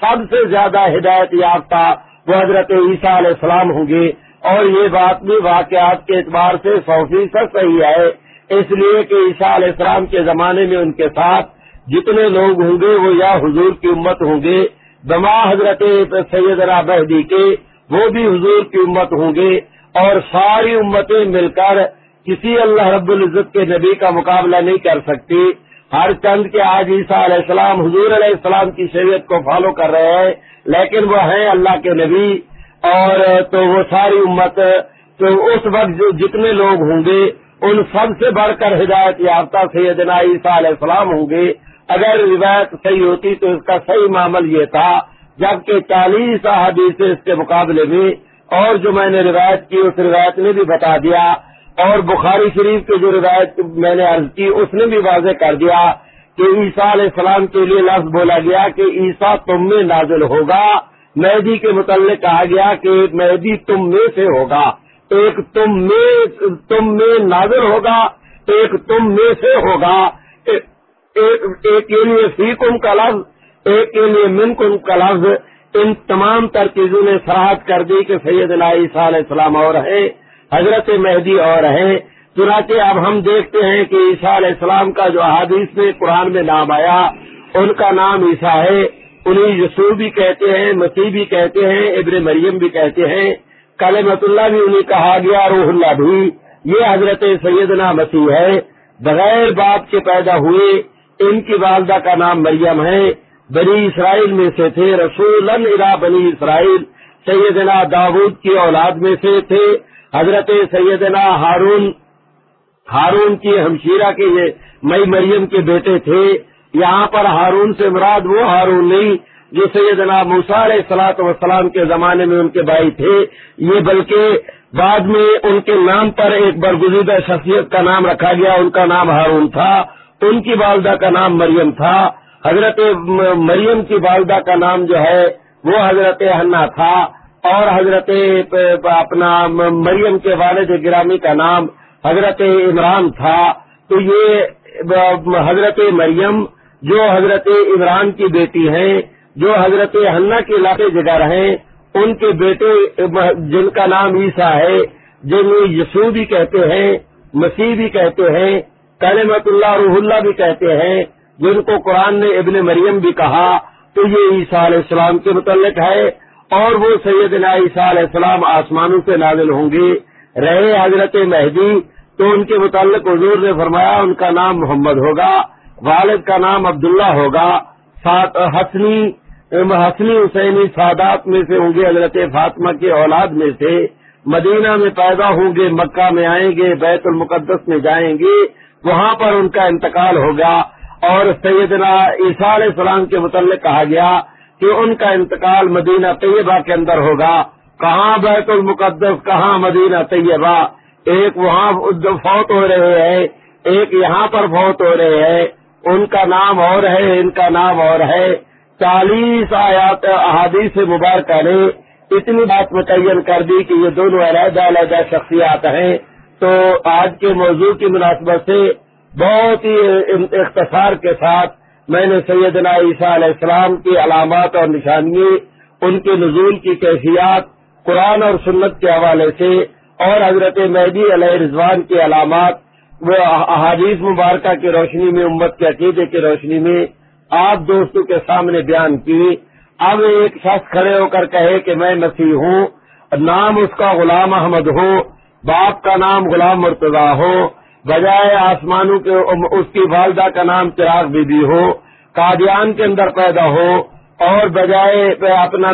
سب سے زیادہ ہدایت یافتہ وہ حضرت عیسیٰ علیہ السلام ہوں گے۔ اور یہ بات بھی واقعات کے اعتبار سے سو فیصد صحیح ہے۔ اس لیے کہ عیسیٰ علیہ السلام کے زمانے میں ان کے ساتھ جتنے لوگ ہوں گے وہ یا حضور کی امت ہوں گے دما حضرت سید بہدی کے، وہ بھی حضور کی امت ہوں گے اور ساری امتیں مل کر کسی اللہ رب العزت کے نبی کا مقابلہ نہیں کر سکتی۔ ہر چند کے آج عیسیٰ علیہ السلام حضور علیہ السلام کی شریعت کو فالو کر رہے ہیں، لیکن وہ ہیں اللہ کے نبی۔ اور تو وہ ساری امت، تو اس وقت جو جتنے لوگ ہوں گے، ان سب سے بڑھ کر ہدایت یافتہ سیدنا عیسیٰ علیہ السلام ہوں گے۔ اگر روایت صحیح ہوتی تو اس کا صحیح معامل یہ تھا، جبکہ چالیس احادیث اس کے مقابلے میں، اور جو میں نے روایت کی، اس روایت نے بھی بتا دیا، اور بخاری شریف کی جو روایت میں نے عرض کی، اس نے بھی واضح کر دیا کہ عیسیٰ علیہ السلام کے لیے لفظ بولا گیا کہ عیسیٰ تم میں نازل ہوگا، مہدی کے متعلق کہا گیا کہ مہدی تم میں سے ہوگا۔ ایک تم میں تم میں نازل ہوگا ایک تم میں سے ہوگا۔ ایک کے لیے فی کم کا لفظ، ایک کے لیے من کم کا لفظ۔ ان تمام ترکیزوں نے سراہد کر دی کہ سید عیسیٰ علیہ السلام اور ہے حضرت مہدی اور ہے چنانچہ اب ہم دیکھتے ہیں کہ عیسیٰ علیہ السلام کا جو احادیث میں قرآن میں نام آیا، ان کا نام عیسیٰ ہے۔ انہیں یسوع بھی کہتے ہیں، مسیح بھی کہتے ہیں ابر مریم بھی کہتے ہیں۔ کلمت اللہ بھی انہیں کہا گیا، روح اللہ بھی۔ یہ حضرت سیدنا مسیح ہے۔ بغیر باپ کے پیدا ہوئے ان کی والدہ کا نام مریم ہے۔ بنی اسرائیل میں سے تھے رسول الا بنی اسرائیل۔ سیدنا داود کی اولاد میں سے تھے۔ حضرت سیدنا ہارون ہارون کی ہمشیرہ کے مئی مریم کے بیٹے تھے۔ یہاں پر ہارون سے مراد وہ ہارون نہیں، جو سیدنا علیہ سلاط وسلام کے زمانے میں ان کے بھائی تھے۔ یہ بلکہ بعد میں ان کے نام پر ایک برگزیدہ شخصیت کا نام رکھا گیا۔ ان کا نام ہارون تھا۔ ان کی والدہ کا نام مریم تھا۔ حضرت مریم کی والدہ کا نام جو ہے، وہ حضرت حنا تھا۔ اور حضرت اپنا مریم کے والد گرامی کا نام حضرت عمران تھا۔ تو یہ حضرت مریم جو حضرت عمران کی بیٹی ہیں، جو حضرت حنا کے علاقے جگہ رہے ان کے بیٹے جن کا نام عیسیٰ ہے، جن یسوع بھی کہتے ہیں، مسیح بھی کہتے ہیں کلمت اللہ روح اللہ بھی کہتے ہیں، جن کو قرآن نے ابن مریم بھی کہا، تو یہ عیسیٰ علیہ السلام کے متعلق ہے اور وہ سیدنا عیسیٰ علیہ السلام آسمانوں سے نازل ہوں گے۔ رہے حضرت مہدی، تو ان کے متعلق حضور نے فرمایا، ان کا نام محمد ہوگا، والد کا نام عبداللہ ہوگا۔ حسنی حسنی حسینی سادات میں سے ہوں گے، حضرت فاطمہ کی اولاد میں سے۔ مدینہ میں پیدا ہوں گے، مکہ میں آئیں گے، بیت المقدس میں جائیں گے۔ وہاں پر ان کا انتقال ہوگا اور سیدنا عیسیٰ علیہ السلام کے متعلق کہا گیا کہ ان کا انتقال مدینہ طیبہ کے اندر ہوگا۔ کہاں بیت المقدس، کہاں مدینہ طیبہ؟ ایک وہاں فوت ہو رہے ہیں، ایک یہاں پر فوت ہو رہے ہیں۔ ان کا نام اور ہے، ان کا نام اور ہے۔ چالیس آیات، احادیث مبارکہ نے اتنی بات متعین کر دی کہ یہ دونوں علیحدہ علیحدہ شخصیات ہیں۔ تو آج کے موضوع کی مناسبت سے بہت ہی اختصار کے ساتھ میں نے سیدنا عیسیٰ علیہ السلام کی علامات اور نشانی ان کے نزول کی کیفیات، قرآن اور سنت کے حوالے سے اور حضرت مہدی علیہ رضوان کی علامات، وہ احادیث مبارکہ کی روشنی میں، امت کے عقیدے کی روشنی میں آپ دوستوں کے سامنے بیان کی۔ اب ایک شخص کھڑے ہو کر کہے کہ میں مسیح ہوں، نام اس کا غلام احمد ہو۔ باپ کا نام غلام مرتضی ہو، بجائے آسمانوں کے اس کی والدہ کا نام چراغ بی بی ہو، قادیان کے اندر پیدا ہو، اور بجائے اپنا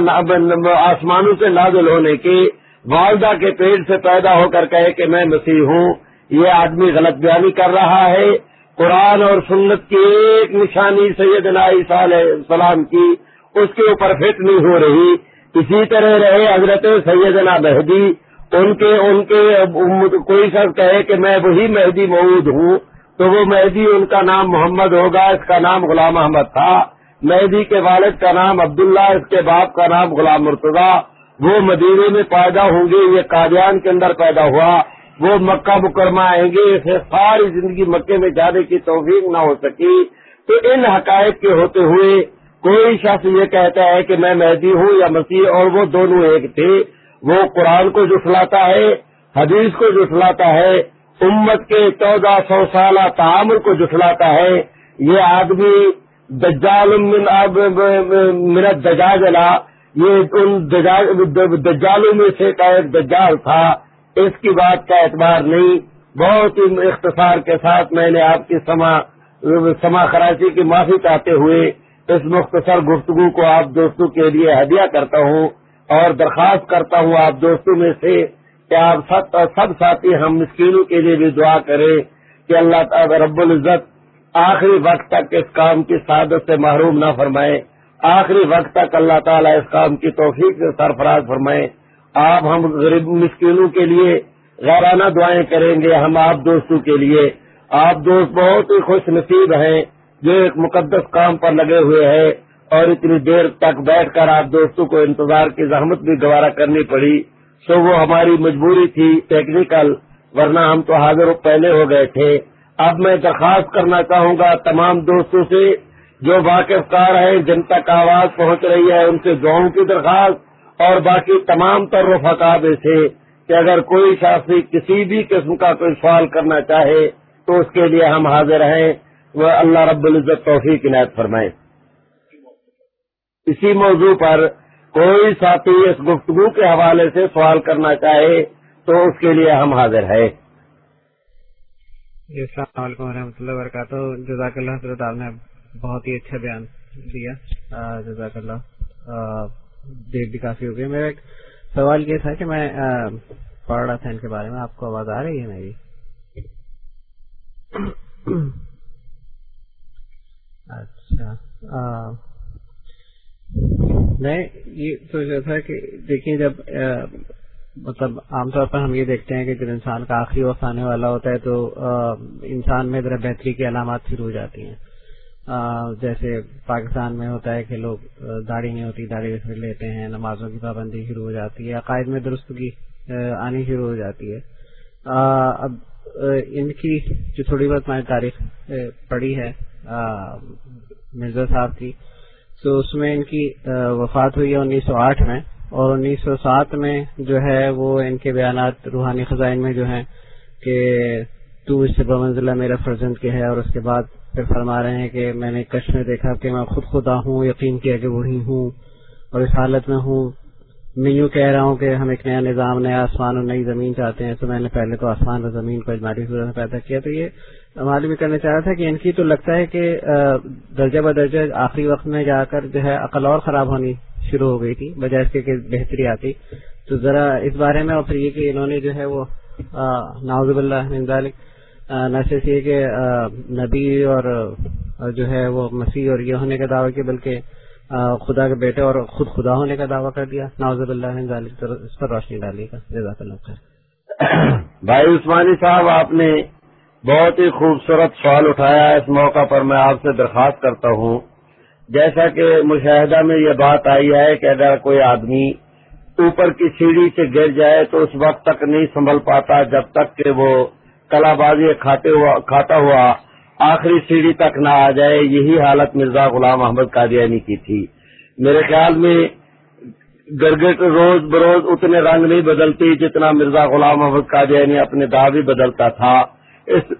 آسمانوں سے نازل ہونے کی، والدہ کے پیٹ سے پیدا ہو کر کہے کہ میں مسیح ہوں، یہ آدمی غلط بیانی کر رہا ہے۔ قرآن اور سنت کی ایک نشانی سید عیسیٰ علیہ السلام کی اس کے اوپر فٹ نہیں ہو رہی۔ اسی طرح رہے حضرت سیدنا مہدی۔ ان کے ان کے کوئی شخص کہے کہ میں وہی مہدی مود ہوں، تو وہ مہدی ان کا نام محمد ہوگا، اس کا نام غلام احمد تھا۔ مہدی کے والد کا نام عبداللہ، اس کے باپ کا نام غلام مرتضی۔ وہ مدینے میں پیدا ہوں گے، یہ قادیان کے اندر پیدا ہوا۔ وہ مکہ مکرمہ آئیں گے، اسے ساری زندگی مکے میں جانے کی توفیق نہ ہو سکی۔ تو ان حقائق کے ہوتے ہوئے کوئی شخص یہ کہتا ہے کہ میں مہدی ہوں یا مسیح، اور وہ دونوں ایک تھے۔ وہ قرآن کو جٹلاتا ہے، حدیث کو جٹلاتا ہے، امت کے چودہ سو سالہ تعامل کو جٹلاتا ہے، یہ آدمی دجال منت دجاجلا یہ ان دجالوں میں سے کا ایک دجال تھا۔ اس کی بات کا اعتبار نہیں۔ بہت ہی اختصار کے ساتھ میں نے آپ کی سما سما خراچی کی معافی چاہتے ہوئے اس مختصر گفتگو کو آپ دوستوں کے لیے ہدیہ کرتا ہوں۔ اور درخواست کرتا ہوں آپ دوستوں میں سے کہ آپ سب ساتھی ہم مسکینوں کے لیے بھی دعا کریں کہ اللہ تعالی رب العزت آخری وقت تک اس کام کی سعادت سے محروم نہ فرمائے۔ آخری وقت تک اللہ تعالیٰ اس کام کی توفیق سے سرفراز فرمائے۔ آپ ہم غریب مسکینوں کے لیے غیرانہ دعائیں کریں گے ہم آپ دوستوں کے لیے۔ آپ دوست بہت ہی خوش نصیب ہیں۔ جو ایک مقدس کام پر لگے ہوئے ہیں۔ اور اتنی دیر تک بیٹھ کر آپ دوستوں کو انتظار کی زحمت بھی گوارا کرنی پڑی۔ سو وہ ہماری مجبوری تھی ٹیکنیکل ورنہ ہم تو حاضر پہلے ہو گئے تھے۔ اب میں درخواست کرنا چاہوں گا تمام دوستوں سے، جو واقف کار ہیں، جن تک آواز پہنچ رہی ہے، ان سے دعاؤں کی درخواست اور باقی تمام تر فقاب سے کہ اگر کوئی شاخی کسی بھی قسم کا کوئی سوال کرنا چاہے تو اس کے لیے ہم حاضر ہیں۔ وہ اللہ رب العزت توفیق عنایت فرمائے۔ اسی موضوع پر کوئی ساتھی اس گفتگو کے حوالے سے سوال کرنا چاہے تو اس کے لیے ہم حاضر ہیں۔ جی، السلام علیکم و اللہ وبرکاتہ۔ جزاک اللہ حضرت آپ نے بہت ہی اچھا بیان دیا۔ جزاک اللہ۔ دیر بھی کافی ہو گئی۔ میرا ایک سوال یہ تھا کہ میں پڑھ رہا تھا ان کے بارے میں آپ کو آواز آ رہی ہے میری؟ اچھا۔ میں یہ سوچ رہا تھا کہ دیکھیے جب مطلب عام طور پر ہم یہ دیکھتے ہیں کہ جب انسان کا آخری وقت آنے والا ہوتا ہے تو انسان میں ذرا بہتری کی علامات شروع ہو جاتی ہیں۔ جیسے پاکستان میں ہوتا ہے کہ لوگ داڑھی نہیں ہوتی، داڑھی لیتے ہیں، نمازوں کی پابندی شروع ہو جاتی ہے، عقائد میں درستگی آنی شروع ہو جاتی ہے۔ اب ان کی جو تھوڑی بہت میں نے تاریخ پڑھی ہے مرزا صاحب کی۔ تو اس میں ان کی وفات ہوئی ہے، انیس سو آٹھ میں، اور انیس سو سات میں جو ہے وہ ان کے بیانات روحانی خزائن میں جو ہیں کہ تو اس سے بمنزلہ میرا فرزند کے ہے، اور اس کے بعد پھر فرما رہے ہیں کہ میں نے کش میں دیکھا کہ میں خود خدا ہوں، یقین کیا کہ وہی ہوں، اور اس حالت میں ہوں۔ میں یوں کہہ رہا ہوں کہ ہم ایک نیا نظام، نیا آسمان اور نئی زمین چاہتے ہیں، تو میں نے پہلے تو آسمان اور زمین کو اجماعی صورت میں پیدا کیا۔ تو یہ معلوم بھی کرنا چاہ رہا تھا کہ ان کی تو لگتا ہے کہ درجہ بدرجہ آخری وقت میں جا کر جو ہے عقل اور خراب ہونی شروع ہو گئی تھی، بجائے اس کے کہ بہتری آتی۔ تو ذرا اس بارے میں اور پھر یہ کہ انہوں نے جو ہے وہ ناوزب اللہ نہ صرف یہ کہ نبی اور جو ہے وہ مسیح اور یہ ہونے کا دعوی کہ بلکہ خدا کے بیٹے اور خود خدا ہونے کا دعویٰ کر دیا۔ ناوزب اللہ اس پر روشنی ڈالی کا جزاک اللہ بھائی عثمانی صاحب، آپ نے بہت ہی خوبصورت سوال اٹھایا اس موقع پر میں آپ سے درخواست کرتا ہوں۔ جیسا کہ مشاہدہ میں یہ بات آئی ہے کہ اگر کوئی آدمی اوپر کی سیڑھی سے گر جائے تو اس وقت تک نہیں سنبھل پاتا جب تک کہ وہ کلا بازی کھاتا ہوا آخری سیڑھی تک نہ آ جائے، یہی حالت مرزا غلام احمد قادیانی کی تھی۔ میرے خیال میں گرگٹ روز بروز اتنے رنگ نہیں بدلتی جتنا مرزا غلام احمد قادیانی اپنے دعوی بدلتا تھا۔ اس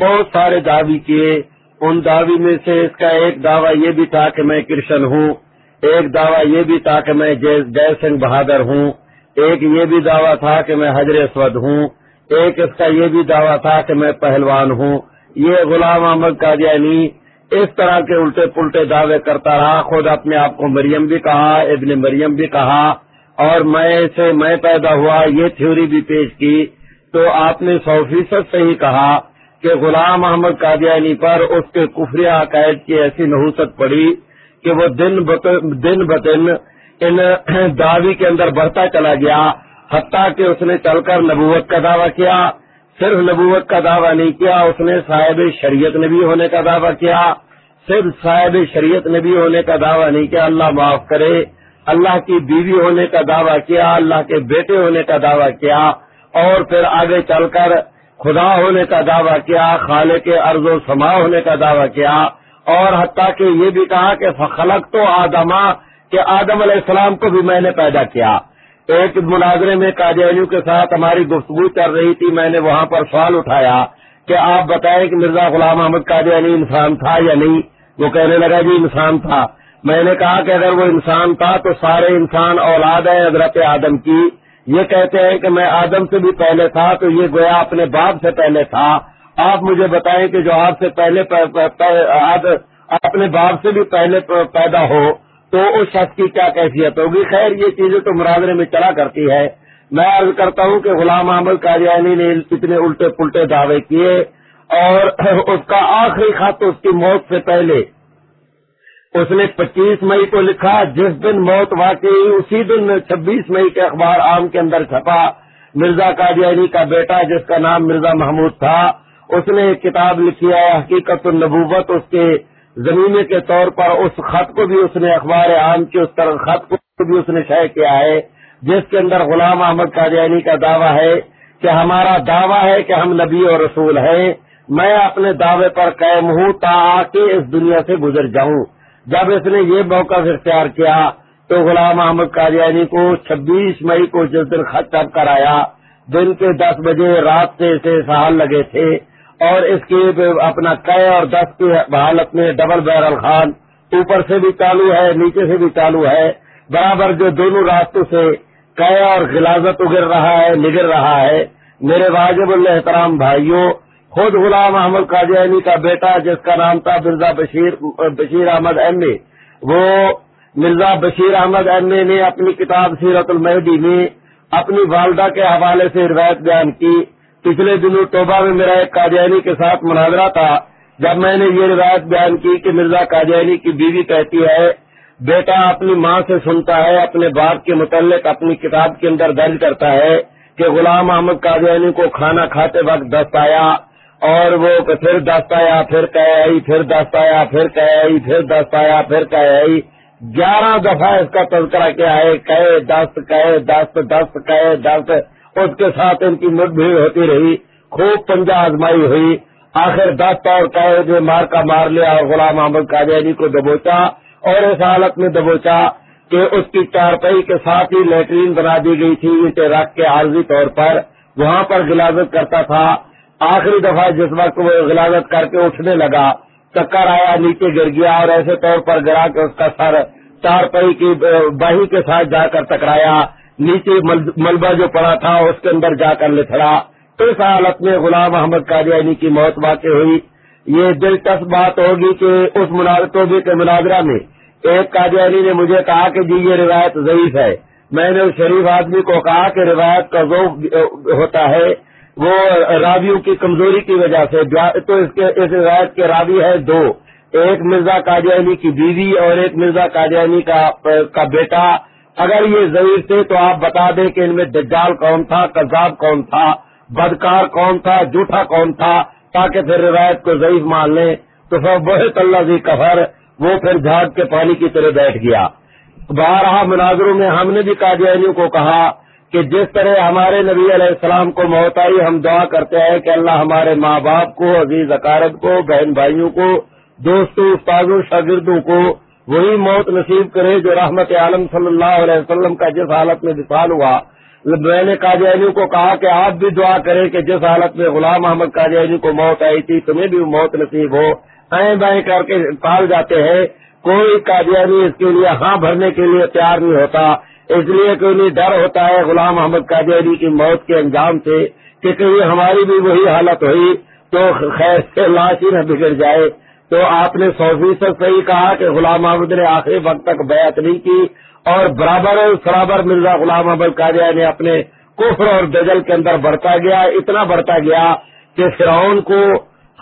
بہت سارے دعوی کیے۔ ان دعوی میں سے اس کا ایک دعویٰ یہ بھی تھا کہ میں کرشن ہوں۔ ایک دعویٰ یہ بھی تھا کہ میں جے سنگھ بہادر ہوں۔ ایک یہ بھی دعویٰ تھا کہ میں حضر اسود ہوں۔ ایک اس کا یہ بھی دعویٰ تھا کہ میں پہلوان ہوں۔ یہ غلام احمد قادیانی اس طرح کے الٹے پلٹے دعوے کرتا رہا۔ خود اپنے آپ کو مریم بھی کہا، ابن مریم بھی کہا۔ اور میں سے میں پیدا ہوا، یہ تھیوری بھی پیش کی۔ تو آپ نے سو فیصد سے ہی کہا کہ غلام احمد قادیانی پر اس کے کفری عقائد کی ایسی نحوست پڑی کہ وہ دن دن بدن ان دعوی کے اندر بڑھتا چلا گیا، حتیٰ کہ اس نے چل کر نبوت کا دعویٰ کیا، صرف نبوت کا دعویٰ نہیں کیا، اس نے صاحب شریعت نبی ہونے کا دعویٰ کیا، صرف صاحب شریعت نبی ہونے کا دعویٰ نہیں کیا، اللہ معاف کرے، اللہ کی بیوی ہونے کا دعویٰ کیا، اللہ کے بیٹے ہونے کا دعویٰ کیا اور پھر آگے چل کر خدا ہونے کا دعویٰ کیا خالے کے ارض و سما ہونے کا دعویٰ کیا۔ اور حتیٰ کہ یہ بھی کہا کہ فخلق تو آدما کہ آدم علیہ السلام کو بھی میں نے پیدا کیا۔ ایک مناظرے میں قادیانیوں کے ساتھ ہماری گفتگو چل رہی تھی، میں نے وہاں پر سوال اٹھایا کہ آپ بتائیں کہ مرزا غلام احمد قادیانی انسان تھا یا نہیں؟ وہ کہنے لگا جی انسان تھا۔ میں نے کہا کہ اگر وہ انسان تھا تو سارے انسان اولاد ہے حضرت آدم کی۔ یہ کہتے ہیں کہ میں آدم سے بھی پہلے تھا، تو یہ گویا اپنے باپ سے پہلے تھا۔ آپ مجھے بتائیں کہ جو آپ سے پہلے اپنے باپ سے بھی پہلے پیدا ہو، تو اس شخص کی کیا کیفیت ہوگی؟ خیر، یہ چیزیں تو مرادرے میں چلا کرتی ہے۔ میں عرض کرتا ہوں کہ غلام احمد قادیانی نے کتنے الٹے پلٹے دعوے کیے اور اس کا آخری خط اس کی موت سے پہلے اس نے پچیس مئی کو لکھا، جس دن موت واقعی اسی دن چھبیس مئی کے اخبار عام کے اندر چھپا، مرزا قادیانی کا بیٹا، جس کا نام مرزا محمود تھا، اس نے ایک کتاب لکھی ہے، حقیقت النبوت، اس کے زمینے کے طور پر اس خط کو بھی اس نے اخبار عام کے اس طرح خط کو بھی اس نے شائع کیا ہے، جس کے اندر غلام احمد قادیانی کا دعویٰ ہے کہ ہمارا دعویٰ ہے کہ ہم نبی اور رسول ہیں، میں اپنے دعوے پر قائم ہوں تا کے اس دنیا سے گزر جاؤں۔ جب اس نے یہ موقع اختیار کیا تو غلام احمد قادیانی کو چھبیس مئی کو جس دن خط چپ دن کے دس بجے رات سے اسے سہال لگے تھے اور اس کی اپنا قے اور دس کی حالت میں ڈبل بیرل خان اوپر سے بھی چالو ہے، نیچے سے بھی چالو ہے۔ برابر جو دونوں راستوں سے قے اور غلازت اگر رہا ہے نگر رہا ہے۔ میرے واجب الحترام بھائیوں خود غلام احمد قادیانی کا بیٹا، جس کا نام تھا مرزا بشیر بشیر احمد ایم اے۔ وہ مرزا بشیر احمد ایم اے نے اپنی کتاب سیرت المہدی میں اپنی والدہ کے حوالے سے روایت بیان کی۔ پچھلے دنوں توبہ میں میرا ایک قادیانی کے ساتھ مناظرہ تھا۔ جب میں نے یہ روایت بیان کی کہ مرزا قادیانی کی بیوی کہتی ہے، بیٹا اپنی ماں سے سنتا ہے، اپنے باپ کے متعلق اپنی کتاب کے اندر درج کرتا ہے کہ غلام احمد قادیانی کو کھانا کھاتے وقت دست آیا اور وہ پھر دست آیا، پھر کہ آئی، پھر دست آیا، پھر کہ آئی، پھر دست آیا، پھر کہ آئی۔ گیارہ دفعہ اس کا تذکرہ کیا ہے کہ دست کہ دست دست کہ دست۔ اس کے ساتھ ان کی مٹ بھیڑ ہوتی رہی، خوب پنجا آزمائی ہوئی۔ آخر دست اور کہ مار کا مار لیا اور غلام محمد قادیانی کو دبوچا اور اس حالت میں دبوچا کہ اس کی چارپئی کے ساتھ ہی لیٹرین بنا دی گئی تھی رکھ کے عارضی طور پر وہاں پر غلازت کرتا تھا۔ آخری دفعہ جس وقت وہ غلازت کر کے اٹھنے لگا، چکر آیا، نیچے گر گیا اور ایسے طور پر گرا کے اس کا سر چار پئی کی بہی کے ساتھ جا کر ٹکرایا۔ نیچے ملبہ جو پڑا تھا، اس کے اندر جا کر لتڑا اس حالت میں غلام احمد قادیانی کی موت واقع ہوئی۔ یہ دلچسپ بات ہوگی کہ اس مناظر کے مناظرہ میں ایک قادیانی نے مجھے کہا کہ جی یہ روایت ضعیف ہے۔ میں نے اس شریف آدمی کو کہا کہ روایت کا ذوق ہوتا ہے۔ وہ راویوں کی کمزوری کی وجہ سے تو اس کے اس روایت کے راوی ہے دو۔ ایک مرزا قادیانی کی بیوی اور ایک مرزا قادیانی کا کا بیٹا۔ اگر یہ ضرور تھے تو آپ بتا دیں کہ ان میں دجال کون تھا، کذاب کون تھا، بدکار کون تھا، جھوٹا کون تھا، تاکہ پھر روایت کو ضعیف مان لیں۔ تو پھر بہت اللہ جی کفر، وہ پھر جھاگ کے پانی کی طرح بیٹھ گیا۔ بارہ مناظروں میں ہم نے بھی قادیانیوں کو کہا کہ جس طرح ہمارے نبی علیہ السلام کو موت آئی، ہم دعا کرتے ہیں کہ اللہ ہمارے ماں باپ کو، عزیز اکارت کو، بہن بھائیوں کو، دوستوں استادوں شاگردوں کو وہی موت نصیب کرے جو رحمت عالم صلی اللہ علیہ وسلم کا جس حالت میں وصال ہوا۔ میں نے قادیانی کو کہا کہ آپ بھی دعا کریں کہ جس حالت میں غلام محمد قادیانی کو موت آئی تھی، تمہیں بھی موت نصیب ہو۔ آئیں بائیں کر کے پال جاتے ہیں۔ کوئی قادیانی اس کے لیے ہاں بھرنے کے لیے تیار نہیں ہوتا۔ اس لیے کہ انہیں ڈر ہوتا ہے غلام محمد قادیانی کی موت کے انجام سے کہ کہیں ہماری بھی وہی حالت ہوئی تو خیر سے لاش ہی نہ بگڑ جائے۔ تو آپ نے سو فیصد صحیح کہا کہ غلام محمد نے آخری وقت تک بیعت نہیں کی اور برابر برابر مرزا غلام محمد قادیہ نے اپنے کفر اور دجل کے اندر بڑھتا گیا، اتنا بڑھتا گیا کہ فرعون کو،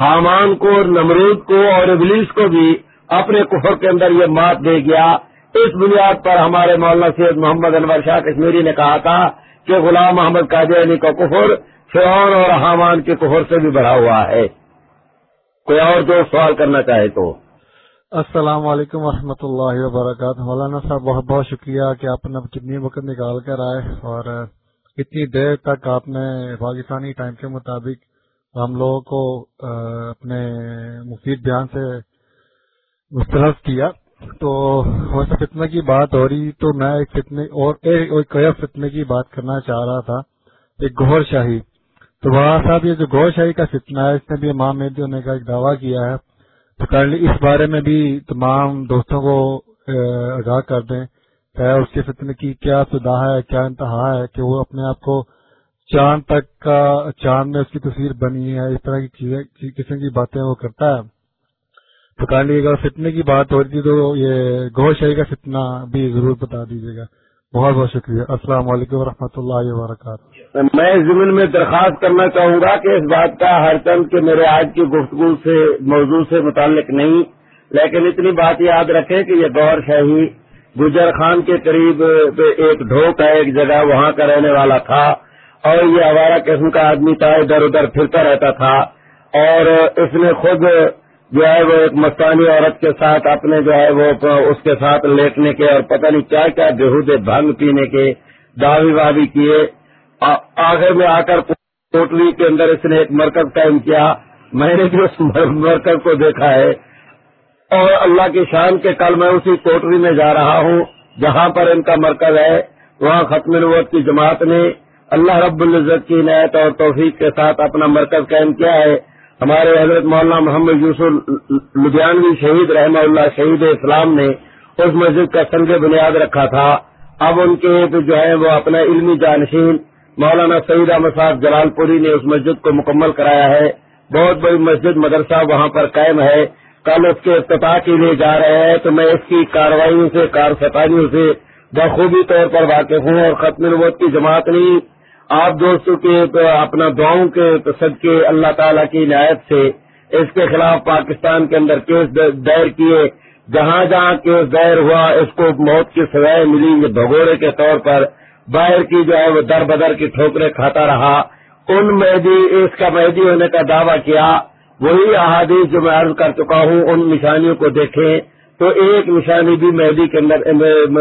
حامان کو، نمرود کو اور ابلیس کو بھی اپنے کفر کے اندر یہ مات دے گیا۔ اس بنیاد پر ہمارے مولانا سید محمد انور شاہ کشمیری نے کہا تھا کہ غلام محمد قادیانی کا کفر فرعون اور حامان کے کفر سے بھی بڑھا ہوا ہے۔ کوئی اور جو سوال کرنا چاہے تو۔ السلام علیکم ورحمۃ اللہ وبرکاتہ۔ مولانا صاحب، بہت بہت شکریہ کہ آپ نے کتنی وقت نکال کر آئے اور اتنی دیر تک آپ نے پاکستانی ٹائم کے مطابق ہم لوگوں کو اپنے مفید بیان سے مسترد کیا۔ تو ویسے فتنے کی بات ہو رہی تو میں ایک فتنے اور ایک فتنے کی بات کرنا چاہ رہا تھا، ایک گوھر شاہی۔ تو وہاں صاحب یہ جو گور شاہی کا فتنہ ہے، اس نے بھی امام مہدی ہونے کا ایک دعویٰ کیا ہے۔ تو اس بارے میں بھی تمام دوستوں کو آگاہ کر دیں۔ کہ اس کے فتنے کی کیا ابتدا ہے، کیا انتہا ہے، کہ وہ اپنے آپ کو چاند تک کا، چاند میں اس کی تصویر بنی ہے، اس طرح کی چیزیں قسم کی باتیں وہ کرتا ہے۔ تو کہانی اگر فتنے کی بات ہو رہی تھی تو یہ گو شاہی کا فتنا بھی ضرور بتا دیجیے گا۔ بہت بہت شکریہ۔ السلام علیکم و اللہ وبرکاتہ۔ میں ضمن میں درخواست کرنا چاہوں گا کہ اس بات کا ہر چند کے میرے آج کی گفتگو سے موضوع سے متعلق نہیں، لیکن اتنی بات یاد رکھے کہ یہ گور شاہی گجر خان کے قریب ایک ڈھوک ہے، ایک جگہ وہاں کا رہنے والا تھا اور یہ ہمارا قسم کا آدمی تھا، ادھر ادھر پھرتا رہتا تھا اور اس نے خود جو ہے وہ ایک مستانی عورت کے ساتھ اپنے جو ہے وہ اس کے ساتھ لیٹنے کے اور پتہ نہیں کیا کیا بےحدے بھنگ پینے کے دعوی وابی کیے۔ آخر میں آ کر کوٹری کے اندر اس نے ایک مرکز قائم کیا۔ میں نے بھی اس مرکز کو دیکھا ہے۔ اور اللہ کی شان کے کل میں اسی کوٹری میں جا رہا ہوں۔ جہاں پر ان کا مرکز ہے، وہاں ختم نوت کی جماعت نے اللہ رب العزت کی نیت اور توفیق کے ساتھ اپنا مرکز قائم کیا ہے۔ ہمارے حضرت مولانا محمد یوسف لدھیانوی شہید رحمہ اللہ، شہید اسلام نے اس مسجد کا سنگ بنیاد رکھا تھا۔ اب ان کے جو ہے وہ اپنا علمی جانشین مولانا سعید احمد صاحب جلال پوری نے اس مسجد کو مکمل کرایا ہے۔ بہت بڑی مسجد، مدرسہ وہاں پر قائم ہے۔ کل اس کے افتتاح کے لیے جا رہے ہیں تو میں اس کی کارروائیوں سے، کارستانیوں سے بخوبی طور پر واقف ہوں اور ختم نبوت کی جماعت نہیں آپ دوستوں کے اپنا دعاؤں کے صدقے اللہ تعالی کی عنایت سے اس کے خلاف پاکستان کے اندر کیس دائر کیے۔ جہاں جہاں کیس دائر ہوا، اس کو موت کی سزائیں ملی یہ بھگوڑے کے طور پر باہر کی جو ہے وہ در بدر کی ٹھوکریں کھاتا رہا۔ ان مہدی اس کا مہدی ہونے کا دعویٰ کیا۔ وہی احادیث جو میں عرض کر چکا ہوں، ان نشانیوں کو دیکھیں۔ تو ایک نشانی بھی مہدی کے اندر،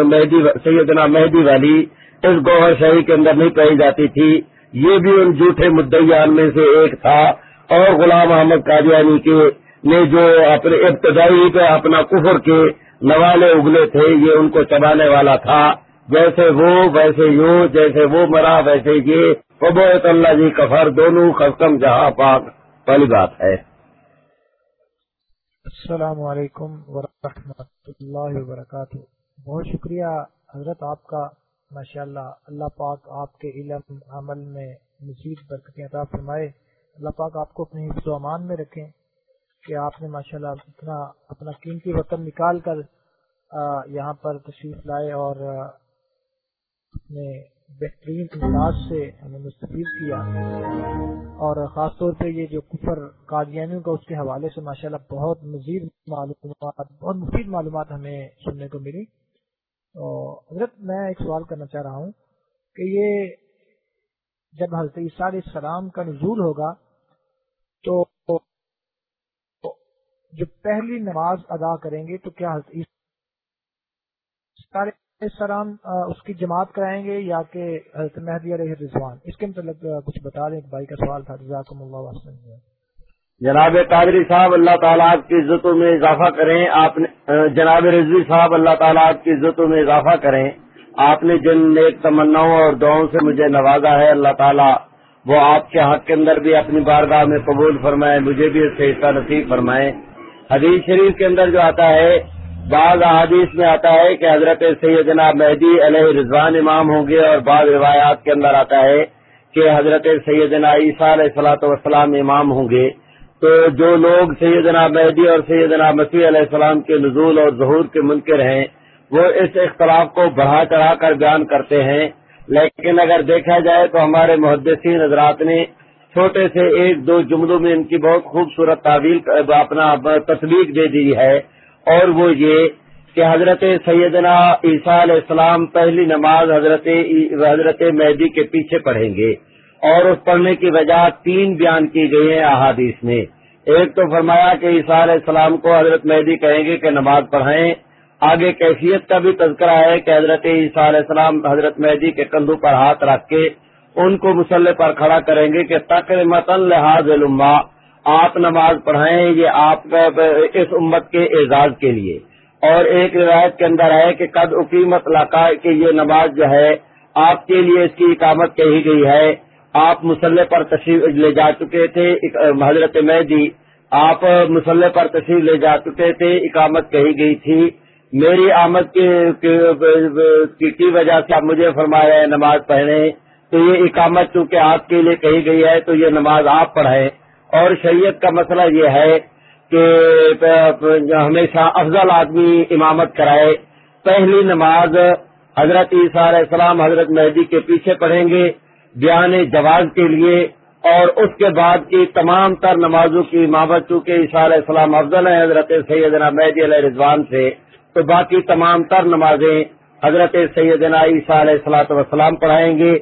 مہدی سیدنا مہدی والی اس گوہر شہری کے اندر نہیں پائی جاتی تھی۔ یہ بھی ان جھوٹے مدعیان میں سے ایک تھا۔ اور غلام احمد قادیانی کے نے جو اپنے ابتدائی پہ اپنا کفر کے نوالے اگلے تھے، یہ ان کو چبانے والا تھا۔ جیسے وہ، ویسے یوں، جیسے وہ مرا، ویسے یہ۔ قبوت اللہ جی کفر، دونوں خستم جہاں پاک۔ والی بات ہے۔ السلام علیکم ورحمۃ اللہ وبرکاتہ۔ بہت شکریہ حضرت آپ کا۔ ماشاء اللہ اللہ پاک آپ کے علم، عمل میں مزید برکتیں عطا فرمائے۔ اللہ پاک آپ کو اپنے حفظ و امان میں رکھیں کہ آپ نے ماشاء اللہ اتنا اپنا قیمتی وطن نکال کر یہاں پر تشریف لائے اور اپنے بہترین انداز سے ہمیں مستفید کیا۔ اور خاص طور پہ یہ جو کفر قادیانیوں کا اس کے حوالے سے ماشاءاللہ بہت مزید معلومات، بہت مفید معلومات ہمیں سننے کو ملی۔ تو حضرت میں ایک سوال کرنا چاہ رہا ہوں کہ یہ جب حضرت عیسیٰ علیہ السلام کا نزول ہوگا تو جو پہلی نماز ادا کریں گے تو کیا حضرت عیسیٰ علیہ السلام اس کی جماعت کرائیں گے یا کہ حضرت مہدی علیہ رضوان اس کے متعلق کچھ بتا دیں بھائی کا سوال تھا، جزاکم اللہ وسلم جناب قادری صاحب، اللہ تعالیٰ آپ کی عزتوں میں اضافہ کریں۔ آپ نے جناب رضوی صاحب، اللہ تعالیٰ آپ کی عزتوں میں اضافہ کریں۔ آپ نے جن نیک تمناؤں اور دعاؤں سے مجھے نوازا ہے، اللہ تعالیٰ وہ آپ کے حق کے اندر بھی اپنی بارگاہ میں قبول فرمائے، مجھے بھی اس سے حصہ نصیب فرمائے۔ حدیث شریف کے اندر جو آتا ہے، بعض احادیث میں آتا ہے کہ حضرت سیدنا مہدی علیہ رضوان امام ہوں گے اور بعض روایات کے اندر آتا ہے کہ حضرت سیدنا عیسیٰ علیہ السلاۃ والسلام امام ہوں گے۔ تو جو لوگ سیدنا مہدی اور سیدنا مسیح علیہ السلام کے نزول اور ظہور کے منکر ہیں، وہ اس اختلاف کو بڑھا چڑھا کر بیان کرتے ہیں۔ لیکن اگر دیکھا جائے تو ہمارے محدثین حضرات نے چھوٹے سے ایک دو جملوں میں ان کی بہت خوبصورت تعویل اپنا تصویر دے دی ہے۔ اور وہ یہ کہ حضرت سیدنا عیسیٰ علیہ السلام پہلی نماز حضرت حضرت مہدی کے پیچھے پڑھیں گے۔ اور اس پڑھنے کی وجہ تین بیان کی گئی ہیں احادیث میں۔ ایک تو فرمایا کہ عیسیٰ علیہ السلام کو حضرت مہدی کہیں گے کہ نماز پڑھائیں۔ آگے کیفیت کا بھی تذکرہ ہے کہ حضرت عیسیٰ علیہ السلام حضرت مہدی کے کندھوں پر ہاتھ رکھ کے ان کو مسلح پر کھڑا کریں گے کہ تقر متن لحاظ علما آپ نماز پڑھائیں، یہ آپ اس امت کے اعزاز کے لیے۔ اور ایک روایت کے اندر ہے کہ قد اقیمت علاقہ کہ یہ نماز جو ہے آپ کے لیے اس کی اقامت کہی گئی ہے۔ آپ مسلح پر تشریف لے جا چکے تھے حضرت مہدی، آپ مسلح پر تشریف لے جا چکے تھے، اقامت کہی گئی تھی۔ میری آمد کی وجہ سے آپ مجھے فرمایا نماز پڑھنے تو یہ اقامت چونکہ آپ کے لیے کہی گئی ہے، تو یہ نماز آپ پڑھیں۔ اور شریعت کا مسئلہ یہ ہے کہ، ہمیشہ افضل آدمی امامت کرائے۔ پہلی نماز حضرت عیسیٰ علیہ السلام، حضرت مہدی کے پیچھے پڑھیں گے۔ بیان جواز کے لیے اور اس کے بعد کی تمام تر نمازوں کی امامت چونکہ عیسیٰ علیہ السلام افضل ہیں حضرت سیدنا مہدی علیہ رضوان سے، تو باقی تمام تر نمازیں حضرت سیدنا عیسیٰ علیہ السلاۃ وسلام پڑھائیں گے۔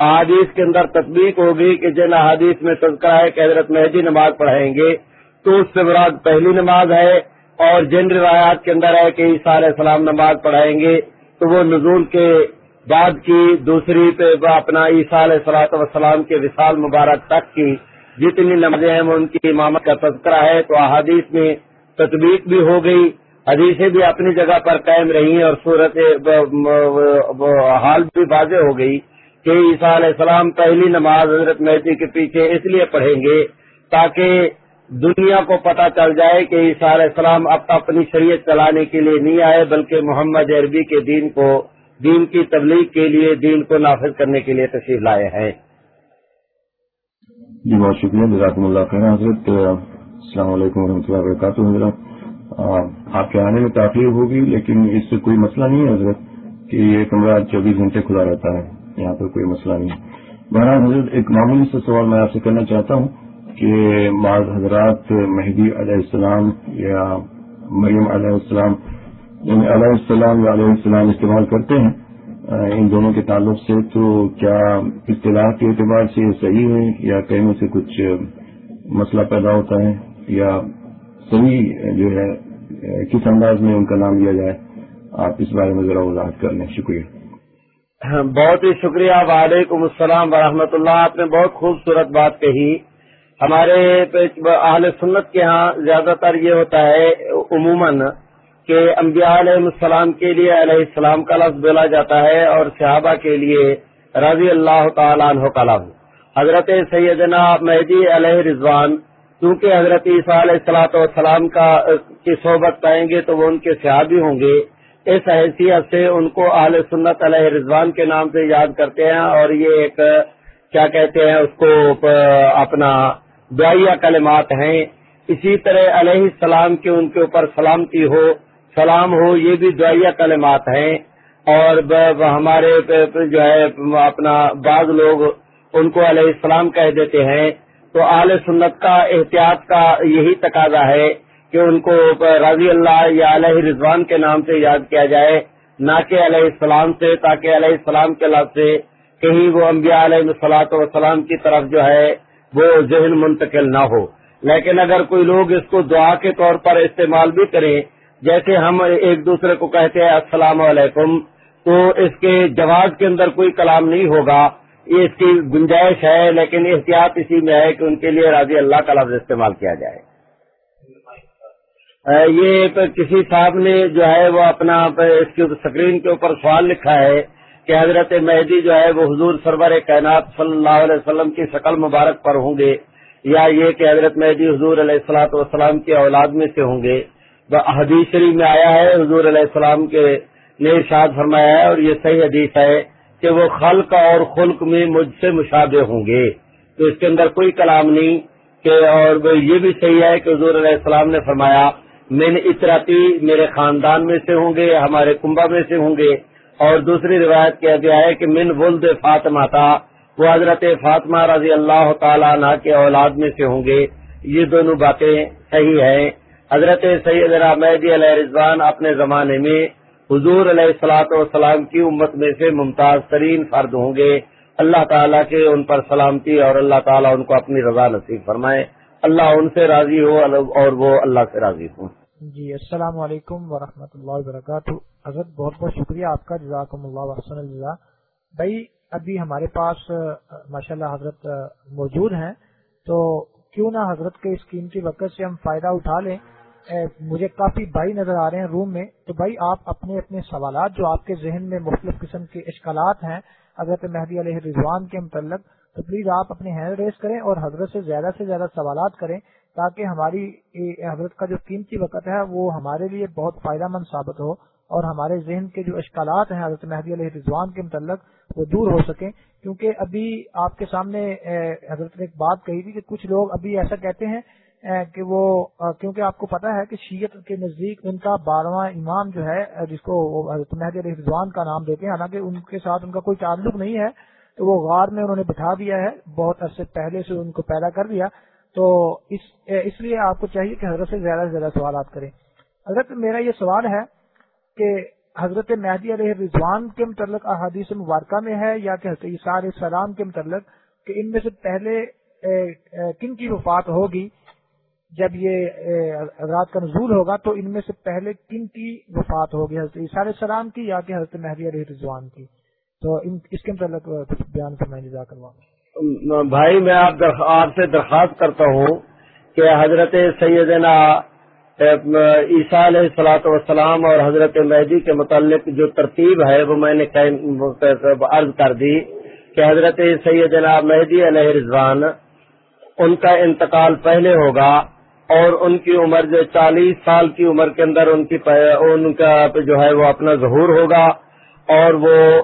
احادیث کے اندر تصدیق ہوگی کہ جن احادیث میں تذکرہ ہے کہ حضرت مہدی نماز پڑھائیں گے، تو اس سے مراد پہلی نماز ہے اور جن روایات کے اندر ہے کہ عیسیٰ علیہ السلام نماز پڑھائیں گے، تو وہ نزول کے بعد کی دوسری پہ اپنا عیسیٰ علیہ صلاحت وسلام کے وصال مبارک تک کی جتنی نمازیں ہیں ان کی امامت کا تذکرہ ہے تو احادیث میں تطبیق بھی ہو گئی، حدیثیں بھی اپنی جگہ پر قائم رہی اور صورت حال بھی واضح ہو گئی کہ عیسیٰ علیہ السلام پہلی نماز حضرت مہدی کے پیچھے اس لیے پڑھیں گے تاکہ دنیا کو پتہ چل جائے کہ عیسیٰ علیہ السلام اب اپنی شریعت چلانے کے لیے نہیں آئے، بلکہ محمد عربی کے دین کو دین کی تبلیغ کے لیے، دین کو نافذ کرنے کے لیے تشریف لائے ہیں۔ جی بہت شکریہ، جزاکم اللہ خیر حضرت، السلام علیکم و رحمۃ اللہ وبرکاتہ، حضرت۔ آپ کے آنے میں تاخیر ہوگی، لیکن اس سے کوئی مسئلہ نہیں ہے، حضرت، کہ یہ کمرہ چوبیس گھنٹے کھلا رہتا ہے۔ یہاں پر کوئی مسئلہ نہیں بہرحال، حضرت، ایک معمولی سے سوال میں آپ سے کرنا چاہتا ہوں کہ بعض حضرات مہدی علیہ السلام یا مریم علیہ السلام یعنی علیہ السلام یا علیہ السلام استعمال کرتے ہیں ان دونوں کے تعلق سے تو کیا اطلاع کے اعتبار سے یہ صحیح ہے یا کہیں سے کچھ مسئلہ پیدا ہوتا ہے یا صحیح جو ہے کس انداز میں ان کا نام لیا جائے؟ آپ اس بارے میں ذرا وضاحت کر لیں۔ شکریہ۔ ہاں، بہت ہی شکریہ۔ وعلیکم السلام ورحمۃ اللہ۔ آپ نے بہت خوبصورت بات کہی۔ ہمارے اہل سنت کے ہاں زیادہ تر یہ ہوتا ہے، عموماً کہ انبیاء علیہ السلام کے لیے علیہ السلام کا لفظ بولا جاتا ہے اور صحابہ کے لیے رضی اللہ تعالیٰ عنہ کا لفظ۔ حضرت سیدنا مہدی علیہ رضوان کیونکہ حضرت عیسیٰ علیہ السلاۃ والسلام کا، کی صحبت پائیں گے تو وہ ان کے صحابی ہوں گے۔ اس حیثیت سے ان کو اہل سنت علیہ رضوان کے نام سے یاد کرتے ہیں اور یہ ایک، کیا کہتے ہیں، اس کو اپنا دعائیہ کلمات ہیں۔ اسی طرح علیہ السلام کے ان کے اوپر سلامتی ہو سلام ہو، یہ بھی دعائیہ کلمات ہیں۔ اور ہمارے جو ہے اپنا بعض لوگ ان کو علیہ السلام کہہ دیتے ہیں۔ تو اعلی سنت کا احتیاط کا یہی تقاضا ہے کہ ان کو رضی اللہ یا علیہ رضوان کے نام سے یاد کیا جائے۔ نہ کہ علیہ السلام سے، تاکہ علیہ السلام کے لفظ سے کہیں وہ انبیاء علیہ السلاۃ والسلام کی طرف جو ہے، وہ ذہن منتقل نہ ہو۔ لیکن اگر کوئی لوگ اس کو دعا کے طور پر استعمال بھی کریں جیسے ہم ایک دوسرے کو کہتے ہیں السلام علیکم، تو اس کے جواز کے اندر کوئی کلام نہیں ہوگا۔ یہ اس کی گنجائش ہے، لیکن احتیاط اسی میں ہے کہ ان کے لیے راضی اللہ کا لفظ استعمال کیا جائے۔ یہ کسی صاحب نے جو ہے وہ اپنا اس کی اسکرین کے اوپر سوال لکھا ہے کہ حضرت مہدی جو ہے وہ حضور سرور کائنات صلی اللہ علیہ وسلم کی شکل مبارک پر ہوں گے، یا یہ کہ حضرت مہدی حضور علیہ السلاۃ والسلام کی اولاد میں سے ہوں گے۔ حدیث شریف میں آیا ہے، حضور علیہ السلام کے نے ارشاد فرمایا ہے اور یہ صحیح حدیث ہے کہ وہ خلق اور خلق میں مجھ سے مشابہ ہوں گے۔ تو اس کے اندر کوئی کلام نہیں کہ اور یہ بھی صحیح ہے کہ حضور علیہ السلام نے فرمایا، میں نے اطراتی میرے خاندان میں سے ہوں گے، ہمارے کنبا میں سے ہوں گے۔ اور دوسری روایت کیا گیا ہے کہ من ولد فاطمہ تھا وہ حضرت فاطمہ رضی اللہ تعالیٰ عنہ کے اولاد میں سے ہوں گے۔ یہ دونوں باتیں صحیح ہیں۔ حضرت سید مہدی علیہ رضوان اپنے زمانے میں حضور علیہ السلاۃ والسلام کی امت میں سے ممتاز ترین فرد ہوں گے۔ اللہ تعالیٰ کے ان پر سلامتی اور اللہ تعالیٰ ان کو اپنی رضا نصیب فرمائے۔ اللہ ان سے راضی ہو اور وہ اللہ سے راضی ہوں۔ جی السلام علیکم ورحمۃ اللہ وبرکاتہ۔ حضرت، بہت بہت شکریہ آپ کا۔ جزاکم اللہ وحسن اللہ بھائی، ابھی ہمارے پاس ماشاء اللہ حضرت موجود ہیں۔ تو کیوں نہ حضرت کے اس قیمتی وقت سے ہم فائدہ اٹھا لیں۔ مجھے کافی بھائی نظر آ رہے ہیں روم میں، تو بھائی آپ اپنے اپنے سوالات جو آپ کے ذہن میں مختلف قسم کے اشکالات ہیں، حضرت مہدی علیہ رضوان کے متعلق، تو پلیز آپ اپنے ہینڈ ریز کریں اور حضرت سے زیادہ سے زیادہ سوالات کریں تاکہ ہماری حضرت کا جو قیمتی وقت ہے، وہ ہمارے لیے بہت فائدہ مند ثابت ہو اور ہمارے ذہن کے جو اشکالات ہیں حضرت مہدی علیہ رضوان کے متعلق، وہ دور ہو سکیں۔ کیونکہ ابھی آپ کے سامنے حضرت نے ایک بات کہی تھی کہ کچھ لوگ ابھی ایسا کہتے ہیں کہ وہ کیونکہ آپ کو پتا ہے کہ شیعت کے نزدیک ان کا بارہواں امام جو ہے جس کو حضرت مہدی رضوان کا نام دیتے ہیں، حالانکہ ان کے ساتھ ان کا کوئی تعلق نہیں ہے، تو وہ غار میں انہوں نے بٹھا دیا ہے، بہت عرصے پہلے سے ان کو پیدا کر دیا۔ تو اس اس لیے آپ کو چاہیے کہ حضرت سے زیادہ سے زیادہ سوالات کریں۔ حضرت، میرا یہ سوال ہے کہ حضرت مہدی علیہ رضوان کے متعلق احادیث مبارکہ میں ہے یا کہ حضرت عیسیٰ علیہ السلام کے متعلق؟ کہ ان میں سے پہلے کن کی وفات ہوگی؟ جب یہ رات کا نزول ہوگا تو ان میں سے پہلے کن کی وفات ہوگی حضرت عیسیٰ علیہ السلام کی یا کہ حضرت مہدی علیہ رضوان کی؟ تو اس کے متعلق بیان فرمائیں جزاک اللہ بھائی، میں آپ آپ سے درخواست کرتا ہوں کہ حضرت سیدنا عیسیٰ علیہ السلاۃ والسلام اور حضرت مہدی کے متعلق جو ترتیب ہے وہ میں نے عرض کر دی کہ حضرت سیدنا مہدی علیہ رضوان ان کا انتقال پہلے ہوگا اور ان کی عمر جو چالیس سال کی عمر کے اندر ان کی ان کا جو ہے وہ اپنا ظہور ہوگا اور وہ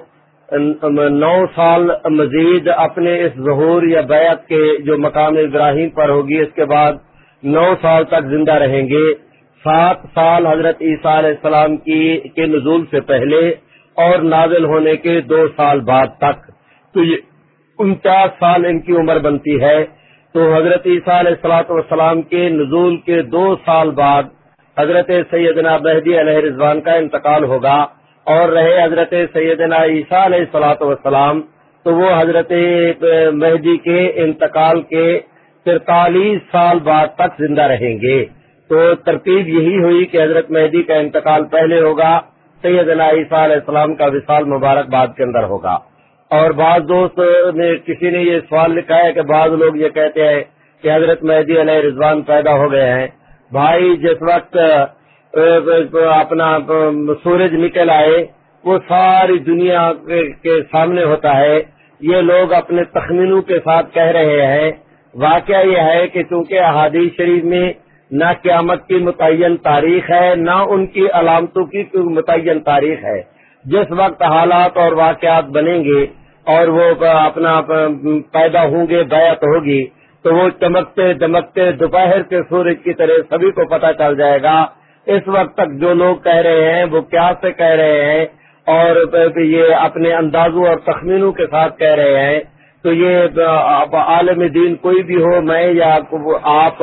نو سال مزید اپنے اس ظہور یا بیعت کے جو مقام ابراہیم پر ہوگی، اس کے بعد نو سال تک زندہ رہیں گے۔ سات سال حضرت عیسیٰ علیہ السلام کی کے نزول سے پہلے اور نازل ہونے کے دو سال بعد تک۔ تو یہ انچاس سال ان کی عمر بنتی ہے۔ تو حضرت عیسیٰ علیہ السلاۃ والسلام کے نزول کے دو سال بعد حضرت سیدنا بہدی علیہ رضوان کا انتقال ہوگا اور رہے حضرت سیدنا عیسیٰ علیہ السلاۃ والسلام، تو وہ حضرت مہدی کے انتقال کے ترتالیس سال بعد تک زندہ رہیں گے۔ تو ترتیب یہی ہوئی کہ حضرت مہدی کا انتقال پہلے ہوگا، سیدنا عیسیٰ علیہ السلام کا وصال مبارک بعد کے اندر ہوگا۔ اور بعض دوست نے کسی نے یہ سوال لکھا ہے کہ بعض لوگ یہ کہتے ہیں کہ حضرت مہدی علیہ رضوان پیدا ہو گئے ہیں۔ بھائی، جس وقت اپنا سورج نکل آئے، وہ ساری دنیا کے سامنے ہوتا ہے۔ یہ لوگ اپنے تخمینوں کے ساتھ کہہ رہے ہیں۔ واقعہ یہ ہے کہ چونکہ احادیث شریف میں نہ قیامت کی متعین تاریخ ہے، نہ ان کی علامتوں کی متعین تاریخ ہے۔ جس وقت حالات اور واقعات بنیں گے اور وہ اپنا پیدا ہوں گے، بیعت ہوگی، تو وہ چمکتے دمکتے دوپہر کے سورج کی طرح سبھی کو پتہ چل جائے گا۔ اس وقت تک جو لوگ کہہ رہے ہیں، وہ کیا سے کہہ رہے ہیں؟ اور یہ اپنے اندازوں اور تخمینوں کے ساتھ کہہ رہے ہیں۔ تو یہ عالم دین کوئی بھی ہو، میں یا آپ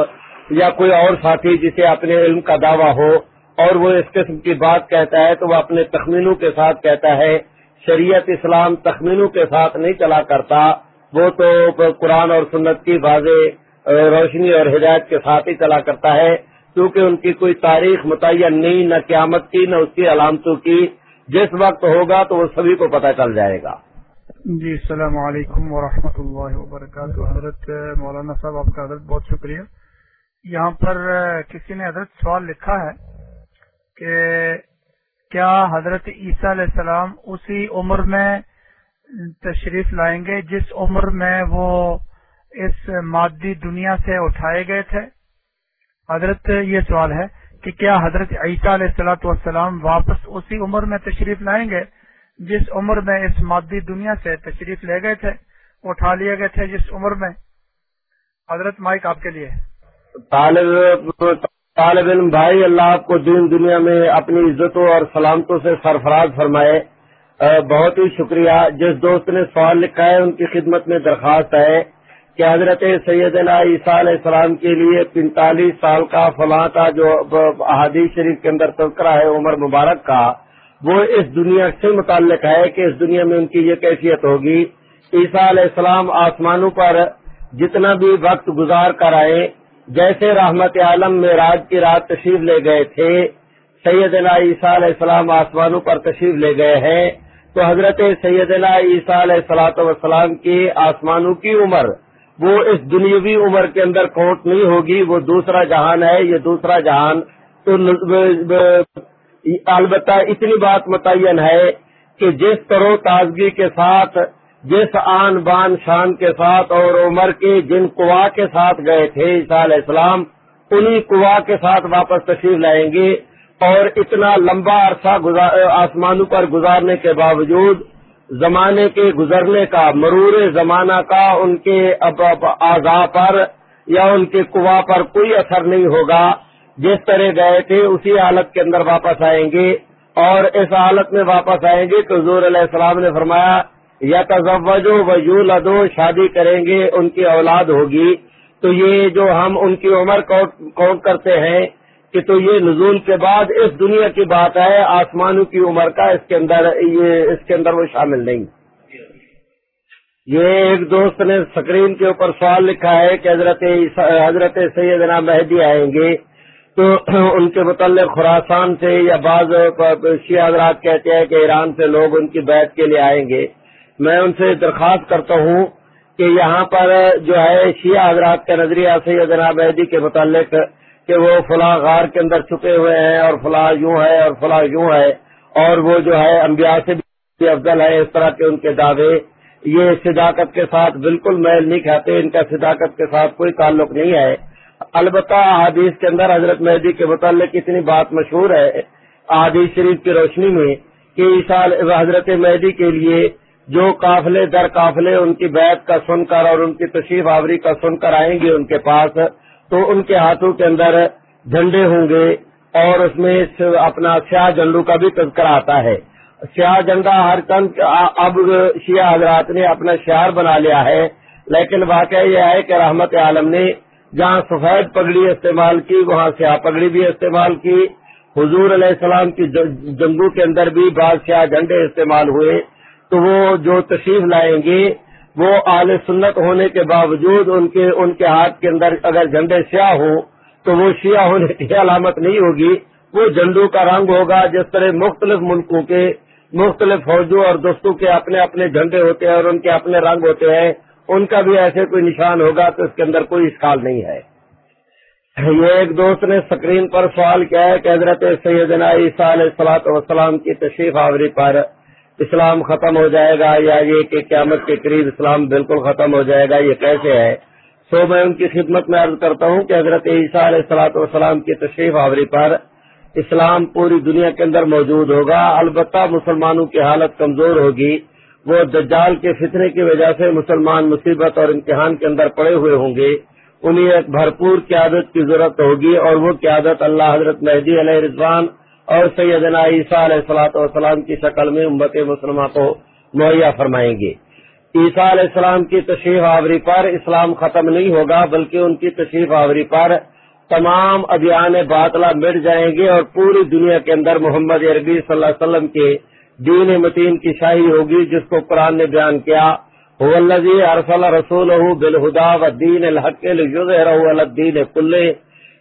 یا کوئی اور ساتھی جسے اپنے علم کا دعویٰ ہو اور وہ اس قسم کی بات کہتا ہے تو وہ اپنے تخمینوں کے ساتھ کہتا ہے۔ شریعت اسلام تخمینوں کے ساتھ نہیں چلا کرتا، وہ تو قرآن اور سنت کی واضح روشنی اور ہدایت کے ساتھ ہی چلا کرتا ہے، کیونکہ ان کی کوئی تاریخ متعین نہیں، نہ قیامت کی، نہ اس کی علامتوں کی۔ جس وقت ہوگا تو وہ سبھی کو پتہ چل جائے گا۔ جی السلام علیکم ورحمۃ اللہ وبرکاتہ۔ حضرت مولانا صاحب، آپ کا حضرت بہت شکریہ۔ یہاں پر کسی نے حضرت سوال لکھا ہے کہ کیا حضرت عیسیٰ علیہ السلام اسی عمر میں تشریف لائیں گے جس عمر میں وہ اس مادی دنیا سے اٹھائے گئے تھے؟ حضرت یہ سوال ہے کہ کیا حضرت عیسیٰ علیہ السلاۃ والسلام واپس اسی عمر میں تشریف لائیں گے جس عمر میں اس مادی دنیا سے تشریف لے گئے تھے، اٹھا لیے گئے تھے جس عمر میں؟ حضرت مائک آپ کے لیے۔ طالب طالب علم بھائی اللہ آپ کو دین دنیا میں اپنی عزتوں اور سلامتوں سے سرفراز فرمائے بہت ہی شکریہ۔ جس دوست نے سوال لکھا ہے، ان کی خدمت میں درخواست ہے کہ حضرت سیدنا عیسیٰ علیہ السلام کے لیے پینتالیس سال کا فلاں کا جو احادیث شریف کے اندر تذکرہ ہے، عمر مبارک کا، وہ اس دنیا سے متعلق ہے کہ اس دنیا میں ان کی یہ کیفیت ہوگی۔ عیسیٰ علیہ السلام آسمانوں پر جتنا بھی وقت گزار کر آئے جیسے رحمت عالم میں راج کی رات تشریف لے گئے تھے، سیدنا عیسیٰ علیہ السلام آسمانوں پر تشریف لے گئے ہیں، تو حضرت سیدنا عیسیٰ علیہ السلاۃ والسلام کی آسمانوں کی عمر، وہ اس دنیاوی عمر کے اندر کاؤنٹ نہیں ہوگی، وہ دوسرا جہان ہے، یہ دوسرا جہان۔ تو البتہ اتنی بات متعین ہے کہ جس طرح تازگی کے ساتھ جس آن بان شان کے ساتھ اور عمر کے جن کوا کے ساتھ گئے تھے عیسیٰ علیہ السلام، انہی کوا کے ساتھ واپس تشریف لائیں گے اور اتنا لمبا عرصہ آسمانوں پر گزارنے کے باوجود زمانے کے گزرنے کا، مرور زمانہ کا ان کے اعضاء پر یا ان کے کنواں پر کوئی اثر نہیں ہوگا۔ جس طرح گئے تھے اسی حالت کے اندر واپس آئیں گے اور اس حالت میں واپس آئیں گے تو حضور علیہ السلام نے فرمایا یا تزوجو و لدو شادی کریں گے، ان کی اولاد ہوگی۔ تو یہ جو ہم ان کی عمر کاؤنٹ کرتے ہیں کہ تو یہ نزول کے بعد اس دنیا کی بات ہے، آسمانوں کی عمر کا اس کے اندر یہ اس کے اندر وہ شامل نہیں۔ یہ ایک دوست نے سکرین کے اوپر سوال لکھا ہے کہ حضرت حضرت سیدنا مہدی آئیں گے۔ تو ان کے متعلق خوراسان سے یا بعض شیعہ حضرات کہتے ہیں کہ ایران سے لوگ ان کی بیعت کے لیے آئیں گے۔ میں ان سے درخواست کرتا ہوں کہ یہاں پر جو ہے شیعہ حضرات کا نظریہ سیدنا مہدی کے متعلق کہ وہ فلاں غار کے اندر چھپے ہوئے ہیں اور فلاں یوں ہے اور فلاں یوں ہے اور وہ جو ہے انبیاء سے بھی افضل ہے اس طرح کے ان کے دعوے، یہ صداقت کے ساتھ بالکل میل نہیں کھاتے، ان کا صداقت کے ساتھ کوئی تعلق نہیں ہے۔ البتہ حدیث کے اندر حضرت مہدی کے متعلق اتنی بات مشہور ہے حدیث شریف کی روشنی میں کہ سال حضرت مہدی کے لیے جو قافلے در قافلے ان کی بیعت کا سن کر اور ان کی تشریف آوری کا سن کر آئیں گے ان کے پاس، تو ان کے ہاتھوں کے اندر جھنڈے ہوں گے اور اس میں اپنا سیاہ جھنڈو کا بھی تذکرہ آتا ہے۔ سیاہ جھنڈا ہر چند، اب شیعہ حضرات نے اپنا شہر بنا لیا ہے، لیکن واقعہ یہ ہے کہ رحمت عالم نے جہاں سفید پگڑی استعمال کی، وہاں سیاہ پگڑی بھی استعمال کی۔ حضور علیہ السلام کی جنگو کے اندر بھی بعض سیاہ جھنڈے استعمال ہوئے۔ تو وہ جو تشریف لائیں گے، وہ اعلی سنت ہونے کے باوجود ان کے ان کے ہاتھ کے اندر اگر جھنڈے سیاہ ہوں، تو وہ شیعہ ہونے کی علامت نہیں ہوگی۔ وہ جھنڈوں کا رنگ ہوگا، جس طرح مختلف ملکوں کے، مختلف فوجوں اور دوستوں کے اپنے اپنے جھنڈے ہوتے ہیں اور ان کے اپنے رنگ ہوتے ہیں۔ ان کا بھی ایسے کوئی نشان ہوگا تو اس کے اندر کوئی اسکال نہیں ہے۔ یہ ایک دوست نے سکرین پر سوال کیا ہے کہ حضرت سیدنا عیسیٰ علیہ السلاط وسلام کی تشریف آوری پر اسلام ختم ہو جائے گا یا یہ کہ قیامت کے قریب اسلام بالکل ختم ہو جائے گا، یہ کیسے ہے؟ سو میں ان کی خدمت میں عرض کرتا ہوں کہ حضرت عیسیٰ علیہ السلاط والسلام کی تشریف آوری پر اسلام پوری دنیا کے اندر موجود ہوگا۔ البتہ مسلمانوں کی حالت کمزور ہوگی۔ وہ دجال کے فتنے کی وجہ سے مسلمان مصیبت اور امتحان کے اندر پڑے ہوئے ہوں گے۔ انہیں ایک بھرپور قیادت کی ضرورت ہوگی اور وہ قیادت اللہ حضرت مہدی علیہ رضوان اور سیدنا عیسیٰ علیہ السلاۃ والسلام کی شکل میں امت مسلمہ کو مہیا فرمائیں گے۔ عیسیٰ علیہ السلام کی تشریف آوری پر اسلام ختم نہیں ہوگا، بلکہ ان کی تشریف آوری پر تمام ابھیان باطلا مٹ جائیں گے اور پوری دنیا کے اندر محمد عربی صلی اللہ علیہ وسلم کے دین متین کی شاہی ہوگی، جس کو قرآن نے بیان کیا۔ ارسل رسول بالہدا و دین الحق الدین کلے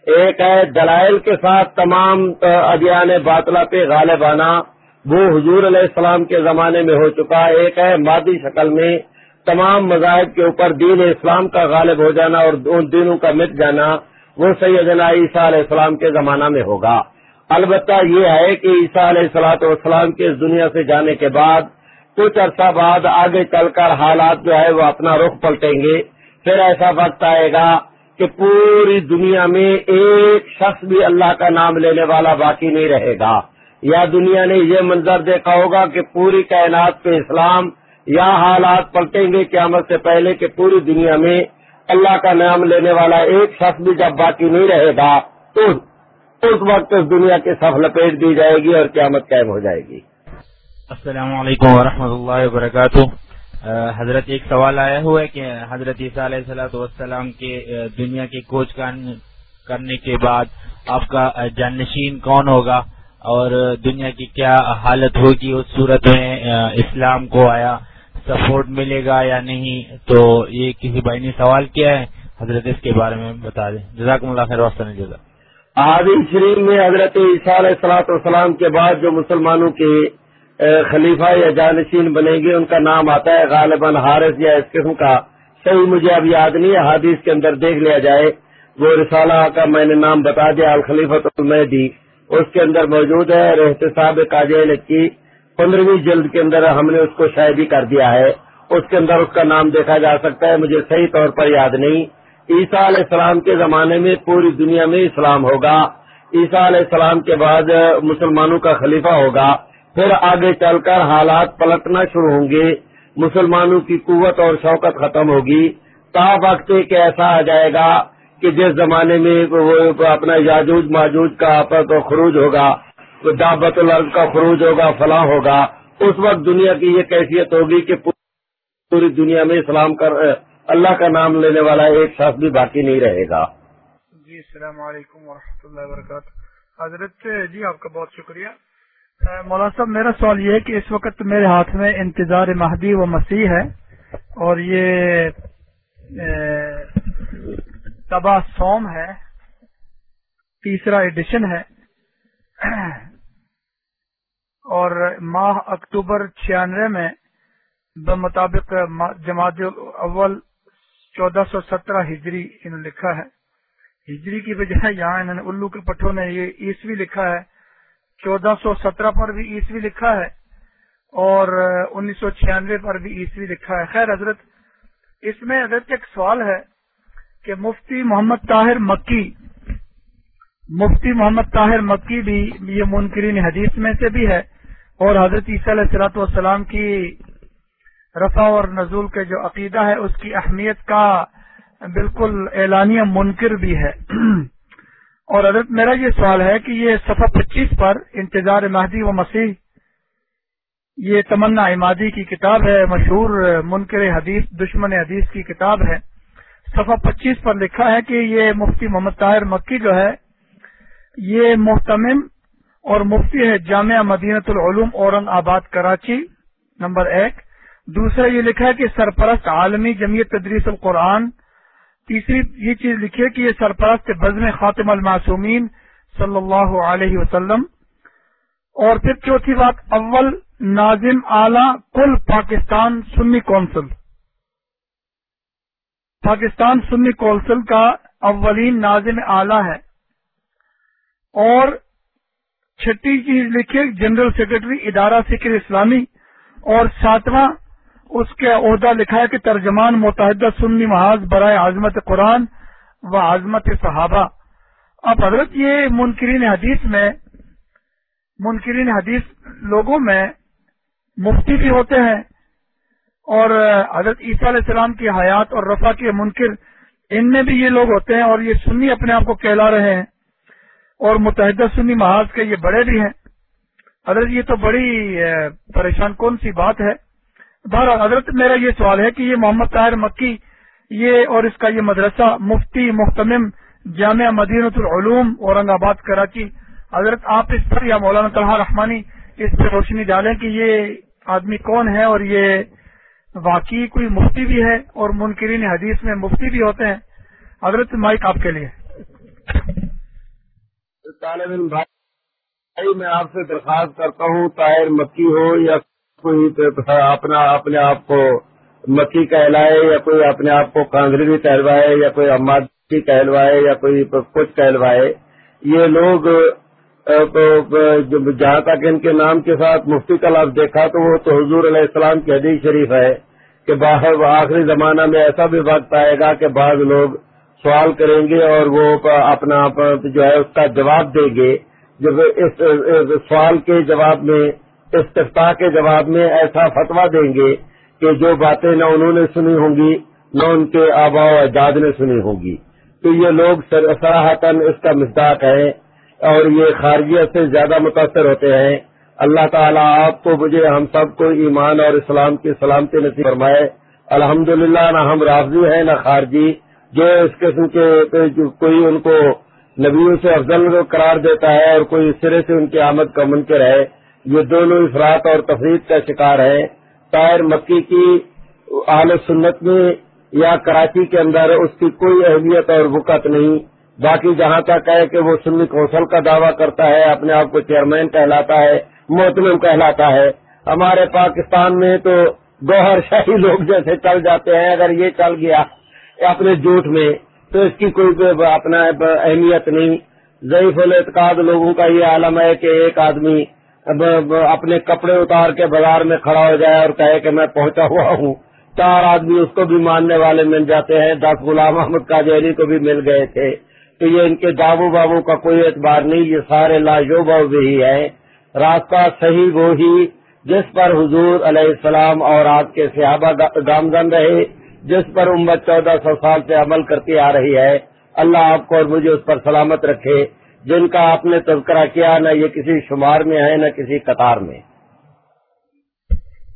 ایک ہے دلائل کے ساتھ تمام ادیان باطلا پہ غالب آنا۔ وہ حضور علیہ السلام کے زمانے میں ہو چکا۔ ایک ہے مادی شکل میں تمام مذاہب کے اوپر دین اسلام کا غالب ہو جانا اور ان دینوں کا مٹ جانا۔ وہ سیدنا عیسیٰ علیہ السلام کے زمانہ میں ہوگا۔ البتہ یہ ہے کہ عیسیٰ علیہ السلاۃ والسلام کے اس دنیا سے جانے کے بعد کچھ عرصہ بعد آگے چل کر حالات جو ہے وہ اپنا رخ پلٹیں گے۔ پھر ایسا وقت آئے گا کہ پوری دنیا میں ایک شخص بھی اللہ کا نام لینے والا باقی نہیں رہے گا۔ یا دنیا نے یہ منظر دیکھا ہوگا کہ پوری کائنات پہ اسلام یا حالات پلٹیں گے قیامت سے پہلے کہ پوری دنیا میں اللہ کا نام لینے والا ایک شخص بھی جب باقی نہیں رہے گا تو اس وقت اس دنیا کے سف لپیٹ دی جائے گی اور قیامت قائم ہو جائے گی۔ السلام علیکم ورحمۃ اللہ وبرکاتہ۔ حضرت ایک سوال آیا ہوا ہے کہ حضرت عیسیٰ علیہ صلاحت والسلام کے دنیا کی کوچ کرنے کے بعد آپ کا جانشین کون ہوگا اور دنیا کی کیا حالت ہوگی؟ اس صورت میں اسلام کو آیا سپورٹ ملے گا یا نہیں؟ تو یہ کسی بھائی نے سوال کیا ہے؟ حضرت اس کے بارے میں بتا دیں۔ جزاکم اللہ خیر وسلم جزا عادی شریف میں حضرت عیسیٰ علیہ السلاۃ والسلام کے بعد جو مسلمانوں کے خلیفہ یا جانشین بنے گے ان کا نام آتا ہے غالباً حارث یا اس قسم کا۔ صحیح مجھے اب یاد نہیں ہے حادث کے اندر دیکھ لیا جائے۔ وہ رسالہ کا میں نے نام بتا دیا الخلیفت المہدی اس کے اندر موجود ہے رحتساب کاجل کی۔ پندرہویں جلد کے اندر ہم نے اس کو شاید کر دیا ہے۔ اس کے اندر اس کا نام دیکھا جا سکتا ہے، مجھے صحیح طور پر یاد نہیں۔ عیسیٰ علیہ السلام کے زمانے میں پوری دنیا میں اسلام ہوگا۔ عیسیٰ علیہ السلام کے بعد مسلمانوں کا خلیفہ ہوگا۔ پھر آگے چل کر حالات پلٹنا شروع ہوں گے۔ مسلمانوں کی قوت اور شوکت ختم ہوگی۔ تا وقت ایک ایسا آ جائے گا کہ جس زمانے میں وہ اپنا یاجوج ماجوج کا تو خروج ہوگا دعوت الارض کا خروج ہوگا فلاں ہوگا۔ اس وقت دنیا کی یہ کیفیت ہوگی کہ پوری دنیا میں اسلام کا اللہ کا نام لینے والا ایک شخص بھی باقی نہیں رہے گا۔ جی السلام علیکم ورحمۃ اللہ وبرکاتہ۔ حضرت جی آپ کا بہت شکریہ۔ مولانا صاحب، میرا سوال یہ ہے کہ اس وقت میرے ہاتھ میں انتظار مہدی و مسیح ہے اور یہ تباہ سوم ہے، تیسرا ایڈیشن ہے اور ماہ اکتوبر چھیانوے میں بمطابق جماعت اول چودہ سو سترہ ہجری انہوں نے لکھا ہے۔ ہجری کی بجائے یہاں انہوں نے الو کے پٹھوں نے یہ عیسوی لکھا ہے چودہ سو سترہ پر بھی عیسوی لکھا ہے اور انیس سو چھیانوے پر بھی عیسوی لکھا ہے۔ خیر حضرت، اس میں حضرت ایک سوال ہے کہ مفتی محمد طاہر مکی، مفتی محمد طاہر مکی بھی یہ منکرین حدیث میں سے بھی ہے اور حضرت عیسیٰ علیہ السلاۃ والسلام کی رفع اور نزول کے جو عقیدہ ہے، اس کی اہمیت کا بالکل اعلانیہ منکر بھی ہے۔ اور حضرت، میرا یہ سوال ہے کہ یہ صفحہ پچیس پر انتظار مہدی و مسیح، یہ تمنا امادی کی کتاب ہے، مشہور منکر حدیث، دشمن حدیث کی کتاب ہے۔ صفحہ پچیس پر لکھا ہے کہ یہ مفتی محمد طاہر مکی جو ہے، یہ محتمم اور مفتی ہے جامعہ مدینت العلوم اورنگ آباد کراچی، نمبر ایک۔ دوسرا یہ لکھا ہے کہ سرپرست عالمی جمعیت تدریس القرآن تیسری یہ چیز لکھی ہے کہ یہ سرپرست بزم خاتم المعصومین صلی اللہ علیہ وسلم۔ اور پھر چوتھی بات، اول ناظم اعلی کل پاکستان سنی کونسل۔ پاکستان سنی کونسل کا اولین ناظم اعلی ہے۔ اور چھٹی چیز لکھی جنرل سیکرٹری ادارہ فکر اسلامی۔ اور ساتواں اس کے عہدہ لکھا ہے کہ ترجمان متحدہ سنی محاذ برائے عظمت قرآن و عظمت صحابہ۔ اب حضرت یہ منکرین حدیث میں، منکرین حدیث لوگوں میں مفتی بھی ہوتے ہیں اور حضرت عیسیٰ علیہ السلام کی حیات اور رفا کے منکر، ان میں بھی یہ لوگ ہوتے ہیں اور یہ سنی اپنے آپ کو کہلا رہے ہیں اور متحدہ سنی محاذ کے یہ بڑے بھی ہیں۔ حضرت یہ تو بڑی پریشان کون سی بات ہے۔ بہرحال حضرت، میرا یہ سوال ہے کہ یہ محمد طاہر مکی، یہ اور اس کا یہ مدرسہ مفتی محتمم جامعہ مدینۃ العلوم، اورنگ آباد، کراچی۔ حضرت، آپ اس پر یا مولانا طلحہ رحمانی اس پہ روشنی ڈالیں کہ یہ آدمی کون ہے اور یہ واقعی کوئی مفتی بھی ہے اور منکرین حدیث میں مفتی بھی ہوتے ہیں۔ حضرت، مائک آپ کے لیے۔ طالب بھائی، میں آپ سے درخواست کرتا ہوں، طاہر مکی ہو یا کوئی اپنا اپنے آپ کو مکی کہلائے یا کوئی اپنے آپ کو کانگریوی کہلوائے یا کوئی امادی کہلوائے یا کوئی کچھ کہلوائے، یہ لوگ جہاں تک ان کے نام کے ساتھ مفتی کا لفظ دیکھا تو وہ تو حضور علیہ السلام کی حدیث شریف ہے کہ باہر آخری زمانہ میں ایسا بھی وقت آئے گا کہ بعض لوگ سوال کریں گے اور وہ اپنا جو ہے اس کا جواب دیں گے۔ جب اس سوال کے جواب میں استفتا کے جواب میں ایسا فتوا دیں گے کہ جو باتیں نہ انہوں نے سنی ہوں گی، نہ ان کے آبا و اجاد نے سنی ہوں گی۔ تو یہ لوگ سراہتاً اس کا مزداق ہے اور یہ خارجیت سے زیادہ متاثر ہوتے ہیں۔ اللہ تعالیٰ آپ کو مجھے ہم سب کو ایمان اور اسلام کی سلامتی نصیب فرمائے۔ الحمد نہ ہم رافضی ہیں، نہ خارجی۔ جو اس قسم کے کوئی ان کو نبیوں سے افضل قرار دیتا ہے اور کوئی سرے سے ان کی آمد کا منکر ہے یہ دونوں افراد اور تفریح کا شکار ہے۔ طاہر مکی کی اعلی سنت میں یا کراچی کے اندر اس کی کوئی اہمیت اور وقت نہیں۔ باقی جہاں تک ہے کہ وہ سنی کونسل کا دعویٰ کرتا ہے، اپنے آپ کو چیئرمین کہلاتا ہے محتمم کہلاتا ہے۔ ہمارے پاکستان میں تو گوہر شاہی لوگ جیسے چل جاتے ہیں۔ اگر یہ چل گیا اپنے جھوٹ میں، تو اس کی کوئی اپنا اہمیت نہیں۔ ضعیف الاعتقاد لوگوں کا یہ عالم ہے کہ ایک آدمی اپنے کپڑے اتار کے بازار میں کھڑا ہو جائے اور کہے کہ میں پہنچا ہوا ہوں۔ چار آدمی اس کو بھی ماننے والے مل جاتے ہیں۔ دس غلام احمد کا کو بھی مل گئے تھے۔ تو یہ ان کے دابو بابو کا کوئی اعتبار نہیں، یہ سارے لاجوبہ بھی ہے راستہ صحیح وہی جس پر حضور علیہ السلام اور آپ کے صحابہ گامزن رہے، جس پر امت چودہ سو سال سے عمل کرتی آ رہی ہے۔ اللہ آپ کو اور مجھے اس پر سلامت رکھے۔ جن کا آپ نے تذکرہ کیا نہ یہ کسی شمار میں ہے نہ کسی قطار میں۔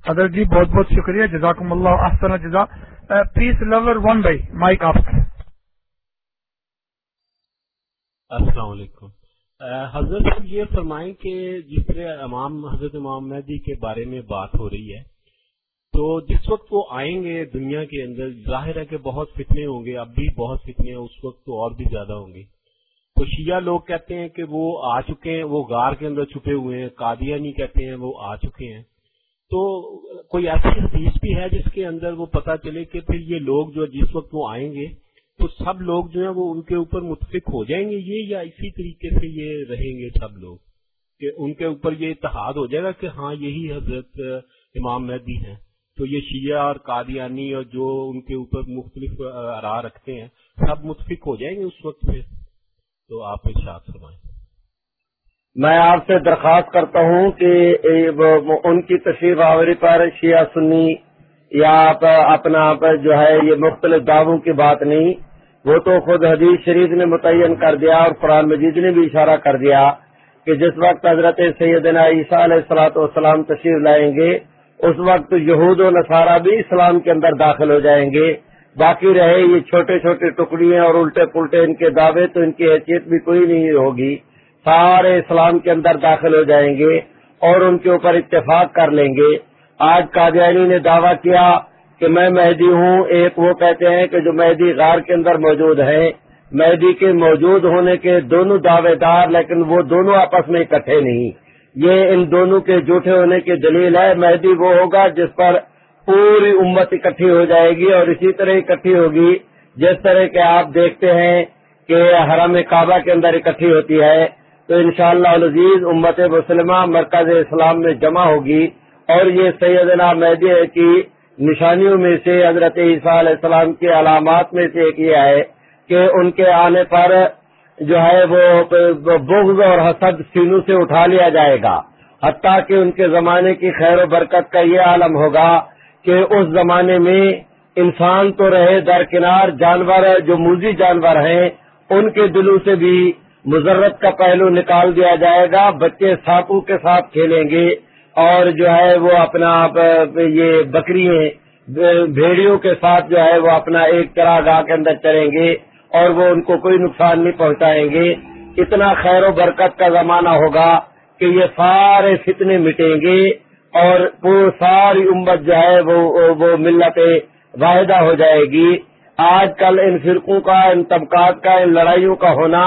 حضرت جی بہت بہت شکریہ جزاکم اللہ احسن جزا۔ Peace love one by mike آپ السلام علیکم۔ حضرت یہ فرمائیں کہ جس طرح امام حضرت امام مہدی کے بارے میں بات ہو رہی ہے تو جس وقت وہ آئیں گے دنیا کے اندر ظاہر ہے کہ بہت فتنے ہوں گے اب بھی بہت فتنے اس وقت تو اور بھی زیادہ ہوں گے۔ تو شیعہ لوگ کہتے ہیں کہ وہ آ چکے ہیں، وہ غار کے اندر چھپے ہوئے ہیں قادیانی کہتے ہیں، وہ آ چکے ہیں۔ تو کوئی ایسی حدیث بھی ہے جس کے اندر وہ پتا چلے کہ پھر یہ لوگ جو جس وقت وہ آئیں گے، تو سب لوگ جو ہیں وہ ان کے اوپر متفق ہو جائیں گے یہ یا اسی طریقے سے یہ رہیں گے سب لوگ؟ کہ ان کے اوپر یہ اتحاد ہو جائے گا کہ ہاں یہی حضرت امام مہدی ہیں۔ تو یہ شیعہ اور قادیانی اور جو ان کے اوپر مختلف راہ رکھتے ہیں، سب متفق ہو جائیں گے اس وقت پھر۔ تو آپ ارشاد فرمائیں۔ میں آپ سے درخواست کرتا ہوں کہ ان کی تشریف آوری پر شیعہ سنی یا اپنا جو ہے یہ مختلف دعووں کی بات نہیں، وہ تو خود حدیث شریف نے متعین کر دیا اور قرآن مجید نے بھی اشارہ کر دیا کہ جس وقت حضرت سیدنا عیسیٰ علیہ السلاۃ والسلام تشریف لائیں گے، اس وقت یہود و نصارہ بھی اسلام کے اندر داخل ہو جائیں گے۔ باقی رہے یہ چھوٹے چھوٹے ٹکڑے اور الٹے پلٹے ان کے دعوے، تو ان کی حیثیت بھی کوئی نہیں ہوگی۔ سارے اسلام کے اندر داخل ہو جائیں گے اور ان کے اوپر اتفاق کر لیں گے۔ آج قادیانی نے دعویٰ کیا کہ میں مہدی ہوں۔ ایک وہ کہتے ہیں کہ جو مہدی غار کے اندر موجود ہے مہدی کے موجود ہونے کے دونوں دعوے دار، لیکن وہ دونوں آپس میں اکٹھے نہیں۔ یہ ان دونوں کے جھوٹے ہونے کی دلیل ہے۔ مہدی وہ ہوگا جس پر پوری امت اکٹھی ہو جائے گی اور اسی طرح اکٹھی ہوگی جس طرح کے آپ دیکھتے ہیں کہ حرم کعبہ کے اندر اکٹھی ہوتی ہے، تو انشاءاللہ شاء اللہ امت مسلمہ مرکز اسلام میں جمع ہوگی اور یہ سیدنا مہدی کی نشانیوں میں سے حضرت عیسیٰ علیہ السلام کی علامات میں سے ایک یہ ہے کہ ان کے آنے پر جو ہے وہ بغض اور حسد سینوں سے اٹھا لیا جائے گا۔ حتیٰ کہ ان کے زمانے کی خیر و برکت کا یہ عالم ہوگا کہ اس زمانے میں انسان تو رہے درکنار جانور جو موزی جانور ہیں، ان کے دلوں سے بھی مذرت کا پہلو نکال دیا جائے گا، بچے سانپوں کے ساتھ کھیلیں گے اور جو ہے وہ اپنا یہ بکری بھیڑیوں کے ساتھ جو ہے وہ اپنا ایک طرح گاہ کے اندر چلیں گے اور وہ ان کو کوئی نقصان نہیں پہنچائیں گے۔ اتنا خیر و برکت کا زمانہ ہوگا کہ یہ سارے فتنے مٹیں گے۔ اور وہ ساری امت جو ہے وہ ملت واحدہ ہو جائے گی۔ آج کل ان فرقوں کا، ان طبقات کا، ان لڑائیوں کا ہونا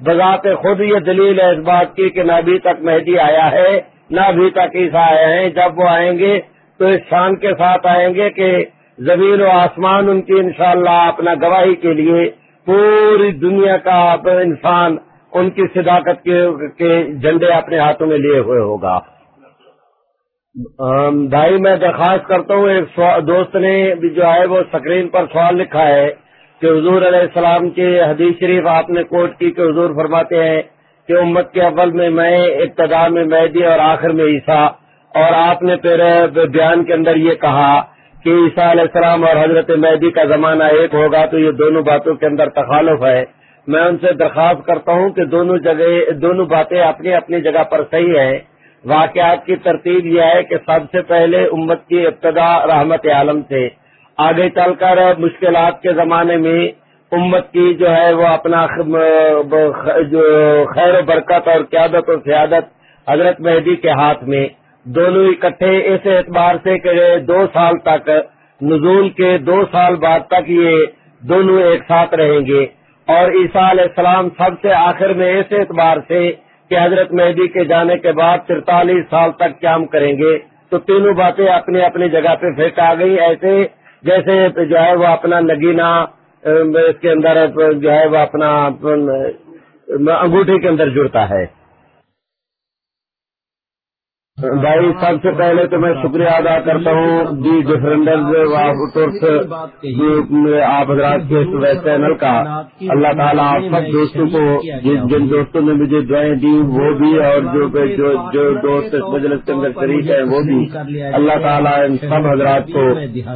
بذات خود یہ دلیل ہے اس بات کی کہ نہ ابھی تک مہدی آیا ہے، نہ ابھی تک عیسا آئے ہیں۔ جب وہ آئیں گے تو اس شان کے ساتھ آئیں گے کہ زمین و آسمان ان کی انشاءاللہ اپنا گواہی کے لیے پوری دنیا کا انسان ان کی صداقت کے جھنڈے اپنے ہاتھوں میں لیے ہوئے ہوگا۔ بھائی میں درخواست کرتا ہوں، ایک دوست نے جو ہے وہ اسکرین پر سوال لکھا ہے کہ حضور علیہ السلام کے حدیث شریف آپ نے کوٹ کی کہ حضور فرماتے ہیں کہ امت کے اول میں میں ابتدا میں مہدی اور آخر میں عیسیٰ۔ اور آپ نے پھر بیان کے اندر یہ کہا کہ عیسیٰ علیہ السلام اور حضرت مہدی کا زمانہ ایک ہوگا تو یہ دونوں باتوں کے اندر تخالف ہے۔ میں ان سے درخواست کرتا ہوں کہ دونوں جگہ دونوں باتیں اپنی اپنی جگہ پر صحیح ہیں۔ واقعات کی ترتیب یہ ہے کہ سب سے پہلے امت کی ابتدا رحمت عالم سے آگے چل کر مشکلات کے زمانے میں امت کی جو ہے وہ اپنا جو خیر و برکت اور قیادت و سیادت حضرت مہدی کے ہاتھ میں۔ دونوں اکٹھے اس اعتبار سے کہ دو سال تک، نزول کے دو سال بعد تک یہ دونوں ایک ساتھ رہیں گے۔ اور عیسیٰ علیہ السلام سب سے آخر میں اس اعتبار سے کہ حضرت مہدی کے جانے کے بعد ترتالیس سال تک کام کریں گے، تو تینوں باتیں اپنی اپنی جگہ پہ پھینک آ گئی ایسے جیسے جو ہے وہ اپنا نگینا اس کے اندر جو ہے وہ اپنا انگوٹھی کے اندر جڑتا ہے۔ بھائی، سب سے پہلے تو میں شکریہ ادا کرتا ہوں دی ڈیفرنڈر آپ حضرات کے چینل کا۔ اللہ تعالیٰ آپ سب دوستوں کو، جن جن دوستوں نے مجھے دعائیں دی وہ بھی اور جو جو دوست اس مجلس کے اندر شریک ہیں، وہ بھی۔ اللہ تعالیٰ ان سب حضرات کو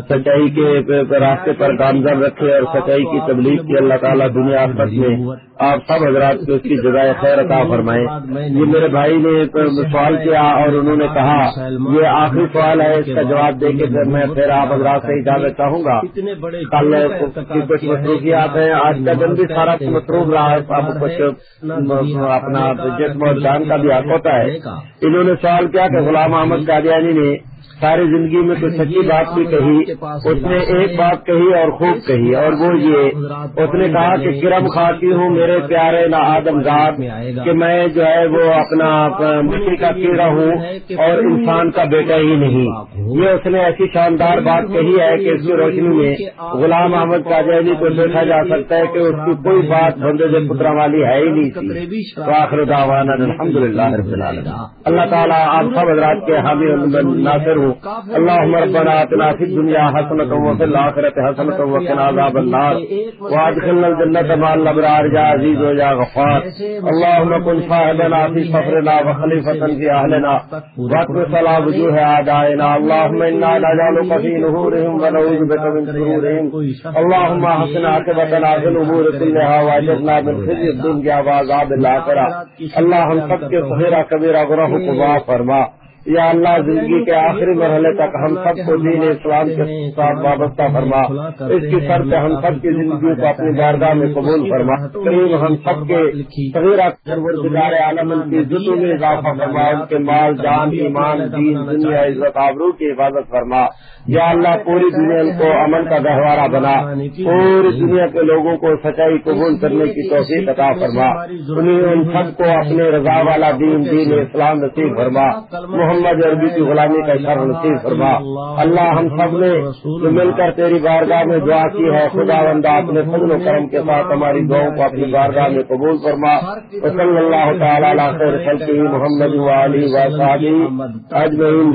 سچائی کے راستے پر گامزن رکھے اور سچائی کی تبلیغ کی اللہ تعالیٰ دنیا میں آپ سب حضرات کو اس کی جگہ خیر عطا فرمائیں یہ میرے بھائی نے سوال کیا اور انہوں انہوں نے کہا، یہ آخری سوال ہے، اس کا جواب دے کے میں پھر آپ حضرات سے اجازت چاہوں گا۔ کل کچھ مصروفیات ہیں، آج کا دن بھی سارا مصروف رہا ہے۔ آپ کچھ اپنا جسم اور جان کا بھی حق ہوتا ہے۔ انہوں نے سوال کیا کہ غلام احمد قادیانی نے ساری زندگی میں کوئی سچی بات بھی کہی، اس نے ایک بات کہی اور خوب کہی، اور وہ یہ، اس نے کہا کہ کرم کھاتی ہوں میرے پیارے نہ آدم ذات، کہ میں جو ہے وہ اپنا مٹی کا کیڑا ہوں اور انسان کا بیٹا ہی نہیں۔ یہ اس نے ایسی شاندار بات کہی ہے کہ اس کی روشنی میں غلام احمد قادیانی کو دیکھا جا سکتا ہے کہ اس کی کوئی بات بندے سے پترا والی ہے ہی نہیں تھی۔ آخر الحمد للہ اللہ تعالیٰ آپ سب حضرات کے حامی ناصر اللهم ربنا اتنا في الدنيا حسنة وفي الآخرة حسنة وقنا عذاب النار. وادخلنا الجنة مع الأبرار يا عزيز ويا غفار. اللهم كن صاحبنا في سفرنا وخليفة في أهلنا واكف صلاة وجوه أعدائنا اللهم إنا نجعلك في نهورهم ونعوذ بك من شرورهم اللهم حسن عاقبتنا في الأمور كلها واجرنا من خزي الدنيا وعذاب الآخرة اللهم سب کے صغیرہ کبیرہ گناہ کو معاف فرما. یا اللہ زندگی کے آخری مرحلے تک ہم سب کو دین اسلام کے ساتھ وابستہ فرما۔ اس کی سر سے ہم سب کی زندگی کو اپنی بارگاہ میں قبول فرما۔ کریم ہم سب کے عالم کی زندگی میں اضافہ فرما، ان کے مال، جان، ایمان، دین، دنیا، عزت، آبرو کی حفاظت فرما۔ یا اللہ پوری دنیا کو امن کا گہوارہ بنا۔ پوری دنیا کے لوگوں کو سچائی قبول کرنے کی توفیق عطا فرما۔ انہیں ان سب کو اپنے رضا والا دین دین اسلام نصیب فرما۔ محمد عربی کی غلامی کا شر نصیب فرما۔ اللہ ہم سب نے جو مل کر تیری بارگاہ میں دعا کی ہے، خدا بندہ اپنے فضل و کرم کے ساتھ ہماری دعاؤں کو اپنی بارگاہ میں قبول فرما۔ صلی اللہ تعالیٰ محمد علی و صحابی اجمعین۔